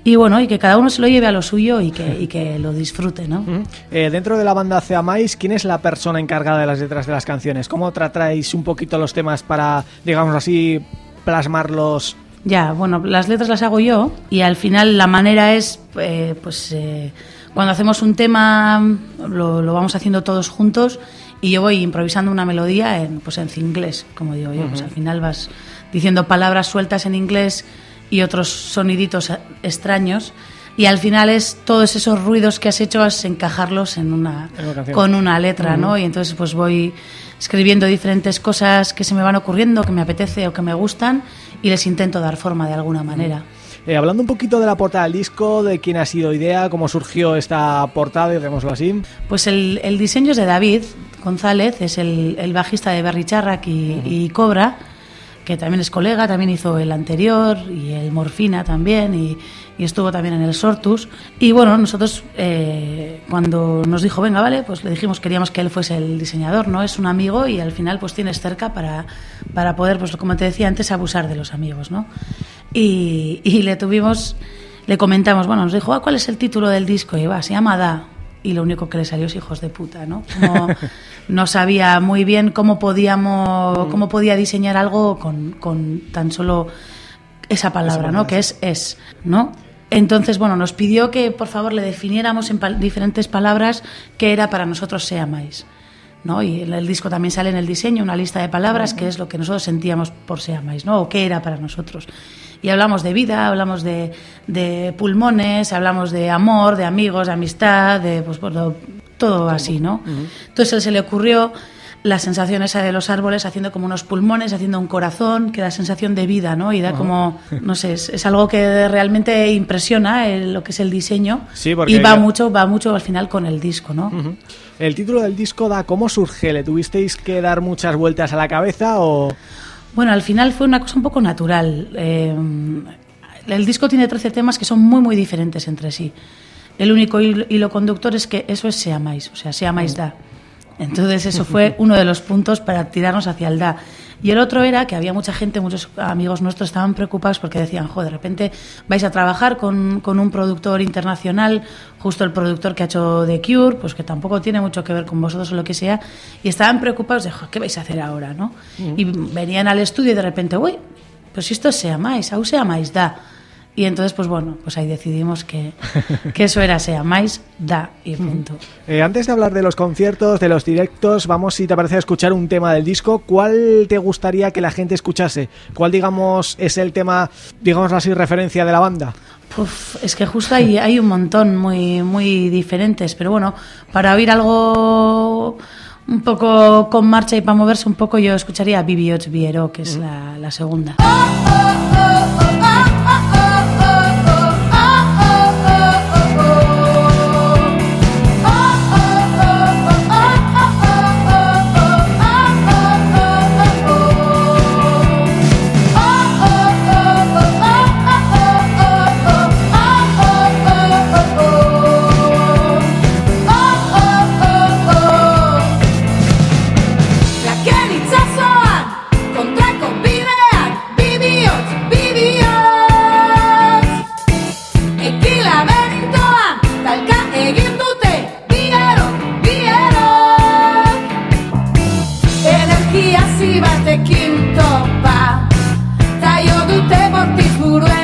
Y bueno, y que cada uno se lo lleve a lo suyo y que, y que lo disfrute, ¿no? Eh, dentro de la banda Ceamais, ¿quién es la persona encargada de las letras de las canciones? ¿Cómo tratáis un poquito los temas para, digamos así, plasmarlos? Ya, bueno, las letras las hago yo y al final la manera es, eh, pues, eh, cuando hacemos un tema lo, lo vamos haciendo todos juntos y yo voy improvisando una melodía en, pues, en inglés, como digo yo. Pues al final vas diciendo palabras sueltas en inglés y otros soniditos extraños y al final es todos esos ruidos que has hecho es encajarlos en una, En con una letra, ¿no? Y entonces pues voy escribiendo diferentes cosas que se me van ocurriendo, que me apetece o que me gustan y les intento dar forma de alguna manera. Eh, hablando un poquito de la portada del disco, de quién ha sido idea, cómo surgió esta portada, digámoslo así. Pues el, el diseño es de David González, es el, el bajista de Berry Charrac y, y Cobra. Que también es colega, también hizo el anterior y el Morfina también y, estuvo también en el Sortus. Y bueno, nosotros eh, cuando nos dijo, venga, vale, pues le dijimos queríamos que él fuese el diseñador, ¿no? Es un amigo y al final pues tienes cerca para, para poder, pues como te decía antes, abusar de los amigos, ¿no? Y, le tuvimos, le comentamos, bueno, nos dijo, ah, ¿cuál es el título del disco? Y va, se llama Da. Y lo único que le salió es hijos de puta, ¿no? no sabía muy bien cómo podíamos, cómo podía diseñar algo con, con tan solo esa palabra, ¿no? Que es es, ¿no? Entonces, bueno, nos pidió que por favor le definiéramos en pal- diferentes palabras qué era para nosotros Sea Mais. ¿no? Y en el disco también sale en el diseño una lista de palabras que es lo que nosotros sentíamos por Sea Mais, ¿no? O qué era para nosotros. Y hablamos de vida, hablamos de, de pulmones, hablamos de amor, de amigos, de amistad, de pues bueno, todo así, ¿no? Entonces él se le ocurrió la sensación esa de los árboles haciendo como unos pulmones, haciendo un corazón, que da sensación de vida, ¿no? Y da como, no sé, es, es algo que realmente impresiona el- lo que es el diseño. Sí, porque y va ya- mucho, va mucho al final con el disco, ¿no? El título del disco da cómo surge, ¿le tuvisteis que dar muchas vueltas a la cabeza o...? Bueno, al final fue una cosa un poco natural. Eh, el disco tiene 13 temas que son muy, muy diferentes entre sí. El único hilo, conductor es que eso es Sea Mais, o sea, Sea Mais da. Entonces eso fue uno de los puntos para tirarnos hacia el da. Y el otro era que había mucha gente, muchos amigos nuestros estaban preocupados porque decían, joder, de repente vais a trabajar con, con un productor internacional, justo el productor que ha hecho The Cure, pues que tampoco tiene mucho que ver con vosotros o lo que sea, y estaban preocupados de, "Jo, ¿qué vais a hacer ahora? ¿no? Y venían al estudio y de repente, uy, pues esto sea más, aún sea da. Y entonces, pues bueno, pues ahí decidimos que, que eso era sea más da y punto. Eh, antes de hablar de los conciertos, de los directos, vamos, si te parece, a escuchar un tema del disco. ¿Cuál te gustaría que la gente escuchase? ¿Cuál, digamos, es el tema, digamos así, referencia de la banda? Uf, es que justo hay, hay un montón muy, muy diferentes, pero bueno, para oír algo un poco con marcha y para moverse un poco, yo escucharía Bibi Viero, que es la, la segunda. oscuro.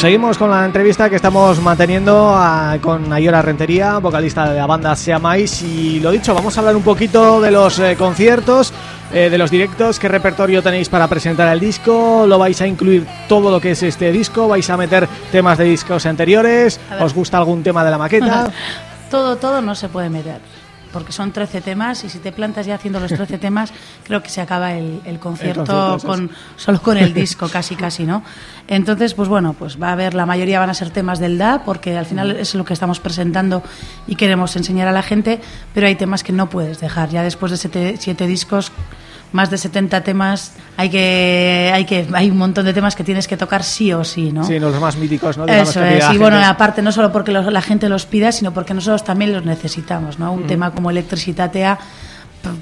Seguimos con la entrevista que estamos manteniendo a- con Ayora Rentería, vocalista de la banda Seamais y lo dicho, vamos a hablar un poquito de los eh, conciertos, eh, de los directos, qué repertorio tenéis para presentar el disco, lo vais a incluir todo lo que es este disco, vais a meter temas de discos anteriores, os gusta algún tema de la maqueta, Todo, todo no se puede meter, porque son 13 temas y si te plantas ya haciendo los 13 temas, creo que se acaba el, el concierto, concierto, eso con, solo con el disco, casi, casi, ¿no? Entonces, pues bueno, pues va a haber, la mayoría van a ser temas del DA, porque al final es lo que estamos presentando y queremos enseñar a la gente, pero hay temas que no puedes dejar. Ya después de siete, siete discos, más de 70 temas, hay que, hay que, hay un montón de temas que tienes que tocar sí o sí, ¿no? sí, los más míticos, ¿no? Digamos Eso que es, y bueno, gente. aparte no solo porque los- la gente los pida, sino porque nosotros también los necesitamos, ¿no? Un tema como Electricitatea p-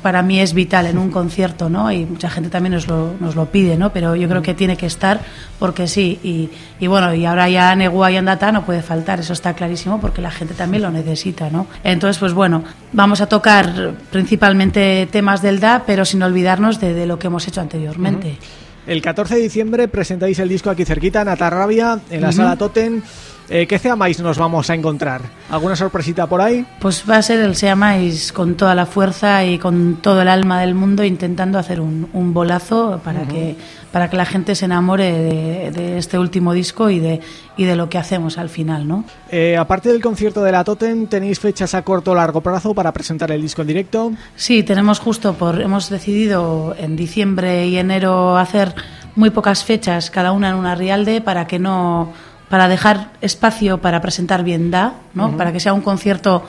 para mí es vital en un concierto, ¿no? Y mucha gente también nos lo, nos lo pide, ¿no? Pero yo creo que tiene que estar porque sí, y, y bueno, y ahora ya Negua y Andata no puede faltar, eso está clarísimo porque la gente también lo necesita, ¿no? Entonces, pues bueno, vamos a tocar principalmente temas del DA, pero sin olvidarnos de, de lo que hemos hecho anteriormente. El 14 de diciembre presentáis el disco aquí cerquita, en Atarrabia, en la sala Totem. Eh, ¿Qué Seamais nos vamos a encontrar? ¿Alguna sorpresita por ahí? Pues va a ser el Seamais con toda la fuerza y con todo el alma del mundo intentando hacer un, un bolazo para que para que la gente se enamore de, de este último disco y de y de lo que hacemos al final, ¿no? Eh, aparte del concierto de la Totem, ¿tenéis fechas a corto o largo plazo para presentar el disco en directo? Sí, tenemos justo por hemos decidido en diciembre y enero hacer muy pocas fechas, cada una en una Rialde para que no para dejar espacio para presentar bien da, ¿no? Para que sea un concierto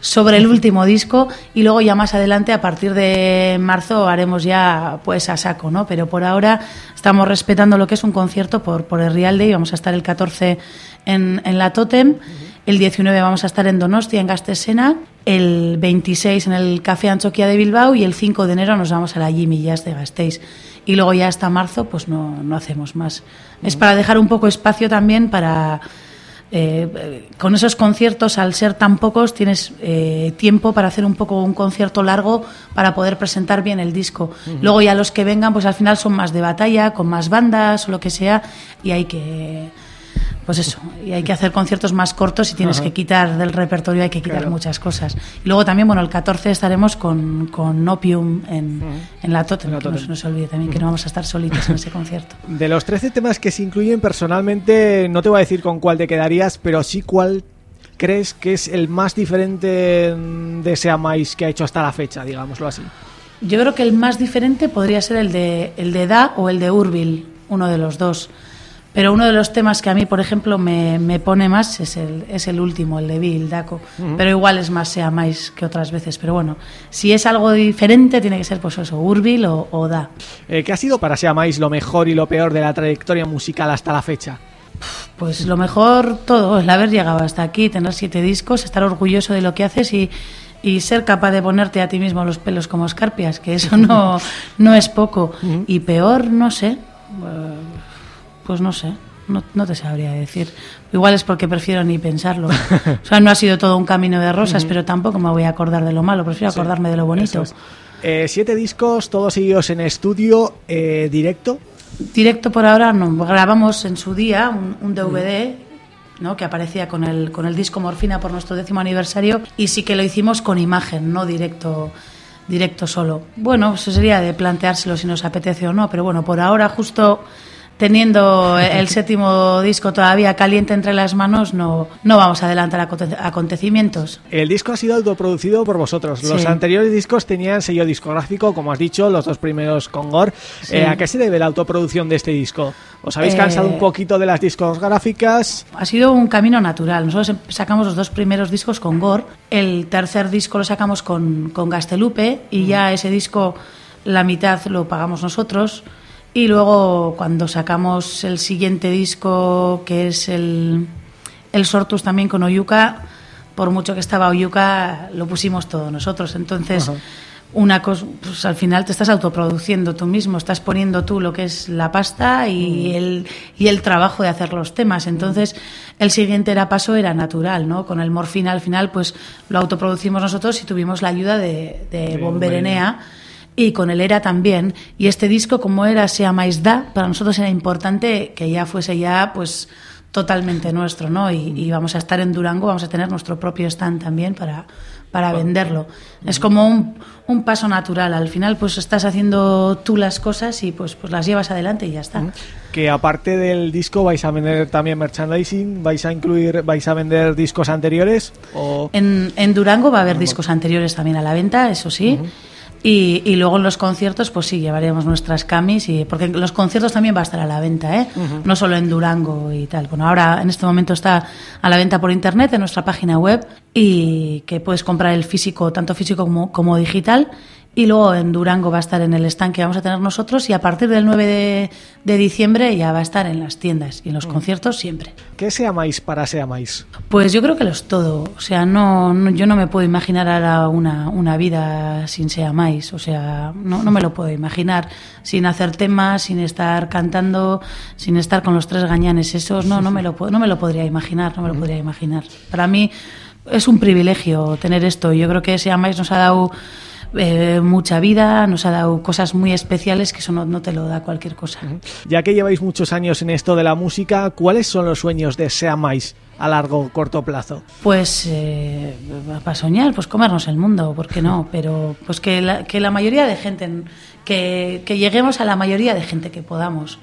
sobre el último disco y luego ya más adelante a partir de marzo haremos ya pues a saco, ¿no? Pero por ahora estamos respetando lo que es un concierto por por el Rialde y vamos a estar el 14 en, en la Totem, el 19 vamos a estar en Donostia en Gastesena, el 26 en el Café Anchoquia de Bilbao y el 5 de enero nos vamos a la Jimmy Jazz de Gasteiz. Y luego ya hasta marzo pues no, no hacemos más. Es para dejar un poco espacio también para... eh, con esos conciertos, al ser tan pocos, tienes eh, tiempo para hacer un poco un concierto largo para poder presentar bien el disco. Luego ya los que vengan, pues al final son más de batalla, con más bandas o lo que sea, y hay que, pues eso, y hay que hacer conciertos más cortos y tienes que quitar del repertorio, hay que quitar Claro. muchas cosas. Y luego también, bueno, el 14 estaremos con, con Opium en, en la Totem, En la que no se nos olvide también que no vamos a estar solitos en ese concierto. De los 13 temas que se incluyen personalmente, no te voy a decir con cuál te quedarías, pero sí cuál crees que es el más diferente de Seamais que ha hecho hasta la fecha, digámoslo así. Yo creo que el más diferente podría ser el de, el de Da o el de Urbil, uno de los dos. Pero uno de los temas que a mí, por ejemplo, me, me pone más es el, es el último, el de Bill, Daco. Pero igual es más sea más que otras veces. Pero bueno, si es algo diferente, tiene que ser pues eso, Urbil o, o Da. Eh, ¿Qué ha sido para Seamais lo mejor y lo peor de la trayectoria musical hasta la fecha? Pues lo mejor todo, el haber llegado hasta aquí, tener siete discos, estar orgulloso de lo que haces y, y ser capaz de ponerte a ti mismo los pelos como escarpias, que eso no, no es poco. Y peor, no sé, eh, pues no sé, no, no te sabría decir. Igual es porque prefiero ni pensarlo. O sea, no ha sido todo un camino de rosas, pero tampoco me voy a acordar de lo malo, prefiero acordarme de lo bonito. Es. Eh, siete discos, todos ellos en estudio, eh, directo. Directo por ahora no. Grabamos en su día un, un DVD ¿no? que aparecía con el, con el disco Morfina por nuestro décimo aniversario y sí que lo hicimos con imagen, no directo directo solo. Bueno, eso sería de planteárselo si nos apetece o no, pero bueno, por ahora justo teniendo el séptimo disco todavía caliente entre las manos, no, no vamos a adelantar aconte- acontecimientos. El disco ha sido autoproducido por vosotros. Los Sí. anteriores discos tenían sello discográfico, como has dicho, los dos primeros con Gore. Sí. Eh, ¿A qué se debe la autoproducción de este disco? ¿Os habéis Eh, cansado un poquito de las discográficas? Ha sido un camino natural. Nosotros em- sacamos los dos primeros discos con Gore, el tercer disco lo sacamos con, con Gastelupe y ya ese disco la mitad lo pagamos nosotros. Y luego cuando sacamos el siguiente disco, que es el, el Sortus también con Oyuka, por mucho que estaba Oyuka, lo pusimos todo nosotros. Entonces, una cosa, pues al final te estás autoproduciendo tú mismo, estás poniendo tú lo que es la pasta y, el, y el trabajo de hacer los temas. Entonces, el siguiente era paso era natural, ¿no? Con el morfina al final, pues lo autoproducimos nosotros y tuvimos la ayuda de, de Bomberenea y con el ERA también. Y este disco, como era Sea Mais Da, para nosotros era importante que ya fuese ya, pues totalmente nuestro, ¿no? Y, y vamos a estar en Durango, vamos a tener nuestro propio stand también para, para venderlo. Es como un, un paso natural. Al final, pues estás haciendo tú las cosas y pues, pues las llevas adelante y ya está. Que aparte del disco vais a vender también merchandising, vais a incluir, vais a vender discos anteriores o En, en Durango va a haber discos anteriores también a la venta, eso sí. Y, y luego en los conciertos, pues sí, llevaremos nuestras camis, y, porque los conciertos también va a estar a la venta, ¿eh? no solo en Durango y tal. Bueno, ahora en este momento está a la venta por internet en nuestra página web y que puedes comprar el físico, tanto físico como, como digital. Y luego en Durango va a estar en el stand que vamos a tener nosotros y a partir del 9 de, de diciembre ya va a estar en las tiendas y en los conciertos siempre. ¿qué se amáis para se amáis? Pues yo creo que lo es todo. O sea, no, no- yo no me puedo imaginar ahora una, una vida sin Sea Mais. O sea, no, no me lo puedo imaginar sin hacer temas, sin estar cantando, sin estar con los tres gañanes esos. No, no me lo, no me lo podría imaginar, no me lo podría imaginar. Para mí es un privilegio tener esto. Yo creo que Sea Mais nos ha dado eh, mucha vida, nos ha dado cosas muy especiales que eso no, no te lo da cualquier cosa. Ya que lleváis muchos años en esto de la música, ¿cuáles son los sueños de se amáis a largo o corto plazo? Pues eh, para soñar, pues comernos el mundo, ¿por qué no? Pero pues que la, que la mayoría de gente, que, que lleguemos a la mayoría de gente que podamos,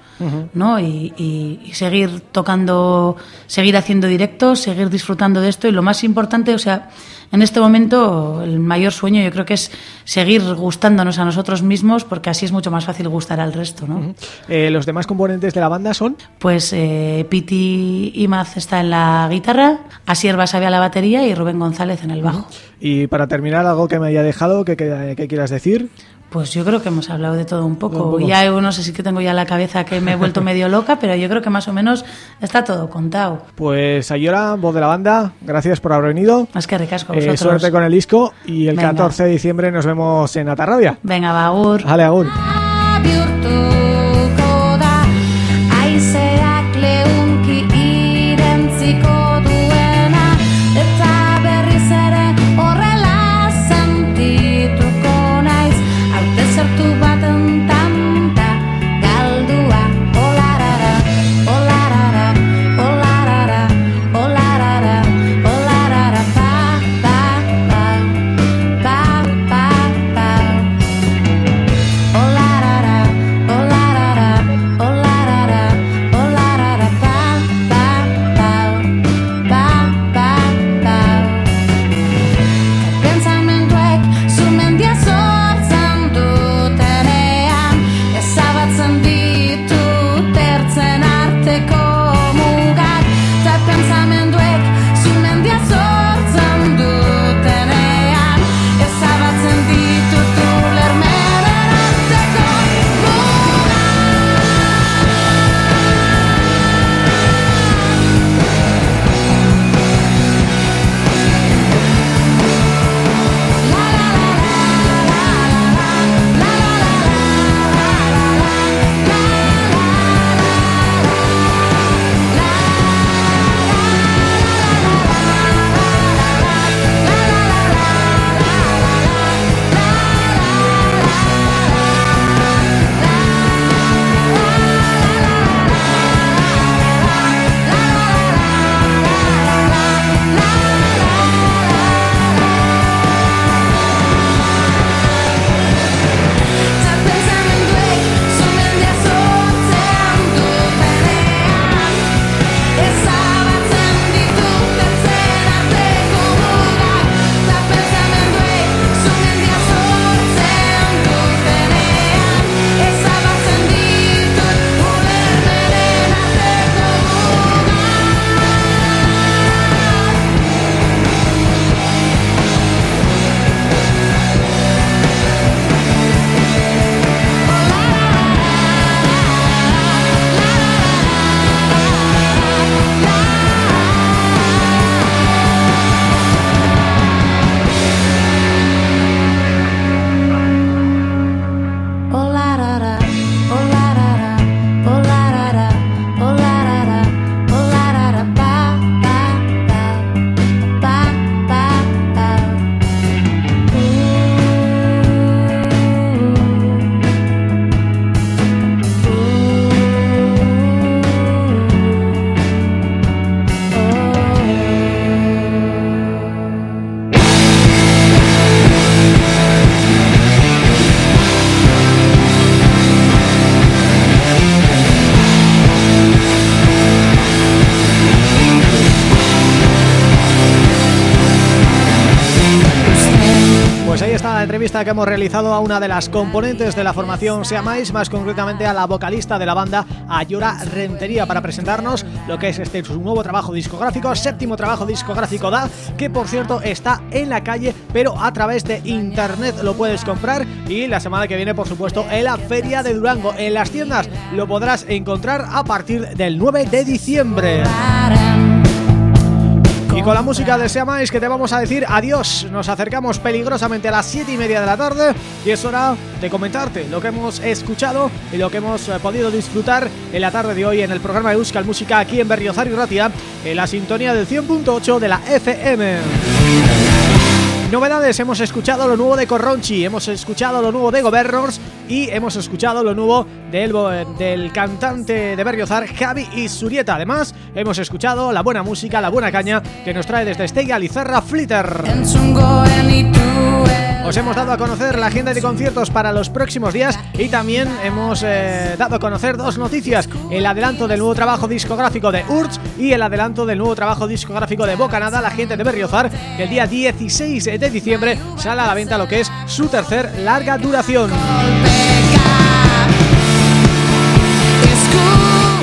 ¿no? Y, y- y seguir tocando, seguir haciendo directos, seguir disfrutando de esto y lo más importante, o sea, en este momento el mayor sueño yo creo que es seguir gustándonos a nosotros mismos porque así es mucho más fácil gustar al resto, ¿no? Eh, ¿Los demás componentes de la banda son? Pues eh, Piti Imaz está en la guitarra, Asier Basabe a la batería y Rubén González en el bajo. Y para terminar, algo que me haya dejado, que, que, que quieras decir. Pues yo creo que hemos hablado de todo un poco. Un poco. Ya yo no sé si que tengo ya la cabeza que me he vuelto medio loca, pero yo creo que más o menos está todo contado. Pues Ayora, voz de la banda, gracias por haber venido. Más que recasco a Eh, vosotros. suerte con el disco y el Venga. 14 de diciembre nos vemos en Atarrabia. Venga, Bagur. Vale, agur. Que hemos realizado a una de las componentes de la formación Seamáis, más concretamente a la vocalista de la banda Ayora Rentería para presentarnos lo que es este su nuevo trabajo discográfico, séptimo trabajo discográfico da, que por cierto está en la calle, pero a través de internet lo puedes comprar y la semana que viene por supuesto en la Feria de Durango, en las tiendas lo podrás encontrar a partir del 9 de diciembre. Y con la música de Seamáis que te vamos a decir adiós. Nos acercamos peligrosamente a las 7 y media de la tarde Y es hora de comentarte lo que hemos escuchado Y lo que hemos eh, podido disfrutar en la tarde de hoy En el programa de Euskal Música aquí en Berriozar y Ratia En la sintonía del 100.8 de la FM Novedades, hemos escuchado lo nuevo de Corronchi, hemos escuchado lo nuevo de Governors y hemos escuchado lo nuevo del, del cantante de Berriozar, Javi Isurieta. Además, hemos escuchado la buena música, la buena caña que nos trae desde Estella Lizarra Flitter. Os hemos dado a conocer la agenda de conciertos para los próximos días y también hemos eh, dado a conocer dos noticias, el adelanto del nuevo trabajo discográfico de Urch y el adelanto del nuevo trabajo discográfico de Bocanada, la gente de Berriozar, que el día 16 de diciembre sale a la venta lo que es su tercer larga duración.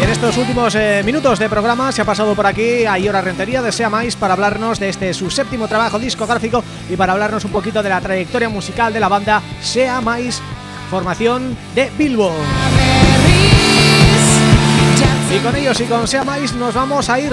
En estos últimos eh, minutos de programa se ha pasado por aquí a Iora Rentería de Sea Mais para hablarnos de este su séptimo trabajo discográfico y para hablarnos un poquito de la trayectoria musical de la banda Sea Mais, formación de Bilbo. Y con ellos y con Sea Mais nos vamos a ir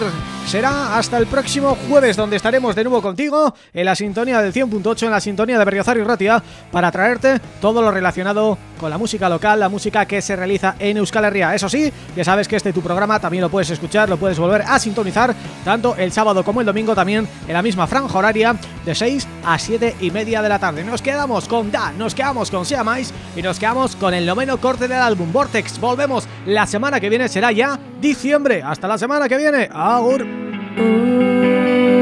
Será hasta el próximo jueves donde estaremos de nuevo contigo en la sintonía del 100.8, en la sintonía de Berriozar y Ratia para traerte todo lo relacionado con la música local, la música que se realiza en Euskal Herria. Eso sí, ya sabes que este tu programa también lo puedes escuchar, lo puedes volver a sintonizar tanto el sábado como el domingo también en la misma franja horaria de 6 a 7 y media de la tarde. Nos quedamos con Da, nos quedamos con Sea Mais y nos quedamos con el noveno corte del álbum Vortex. Volvemos la semana que viene, será ya diciembre. Hasta la semana que viene. Agur. Ooh.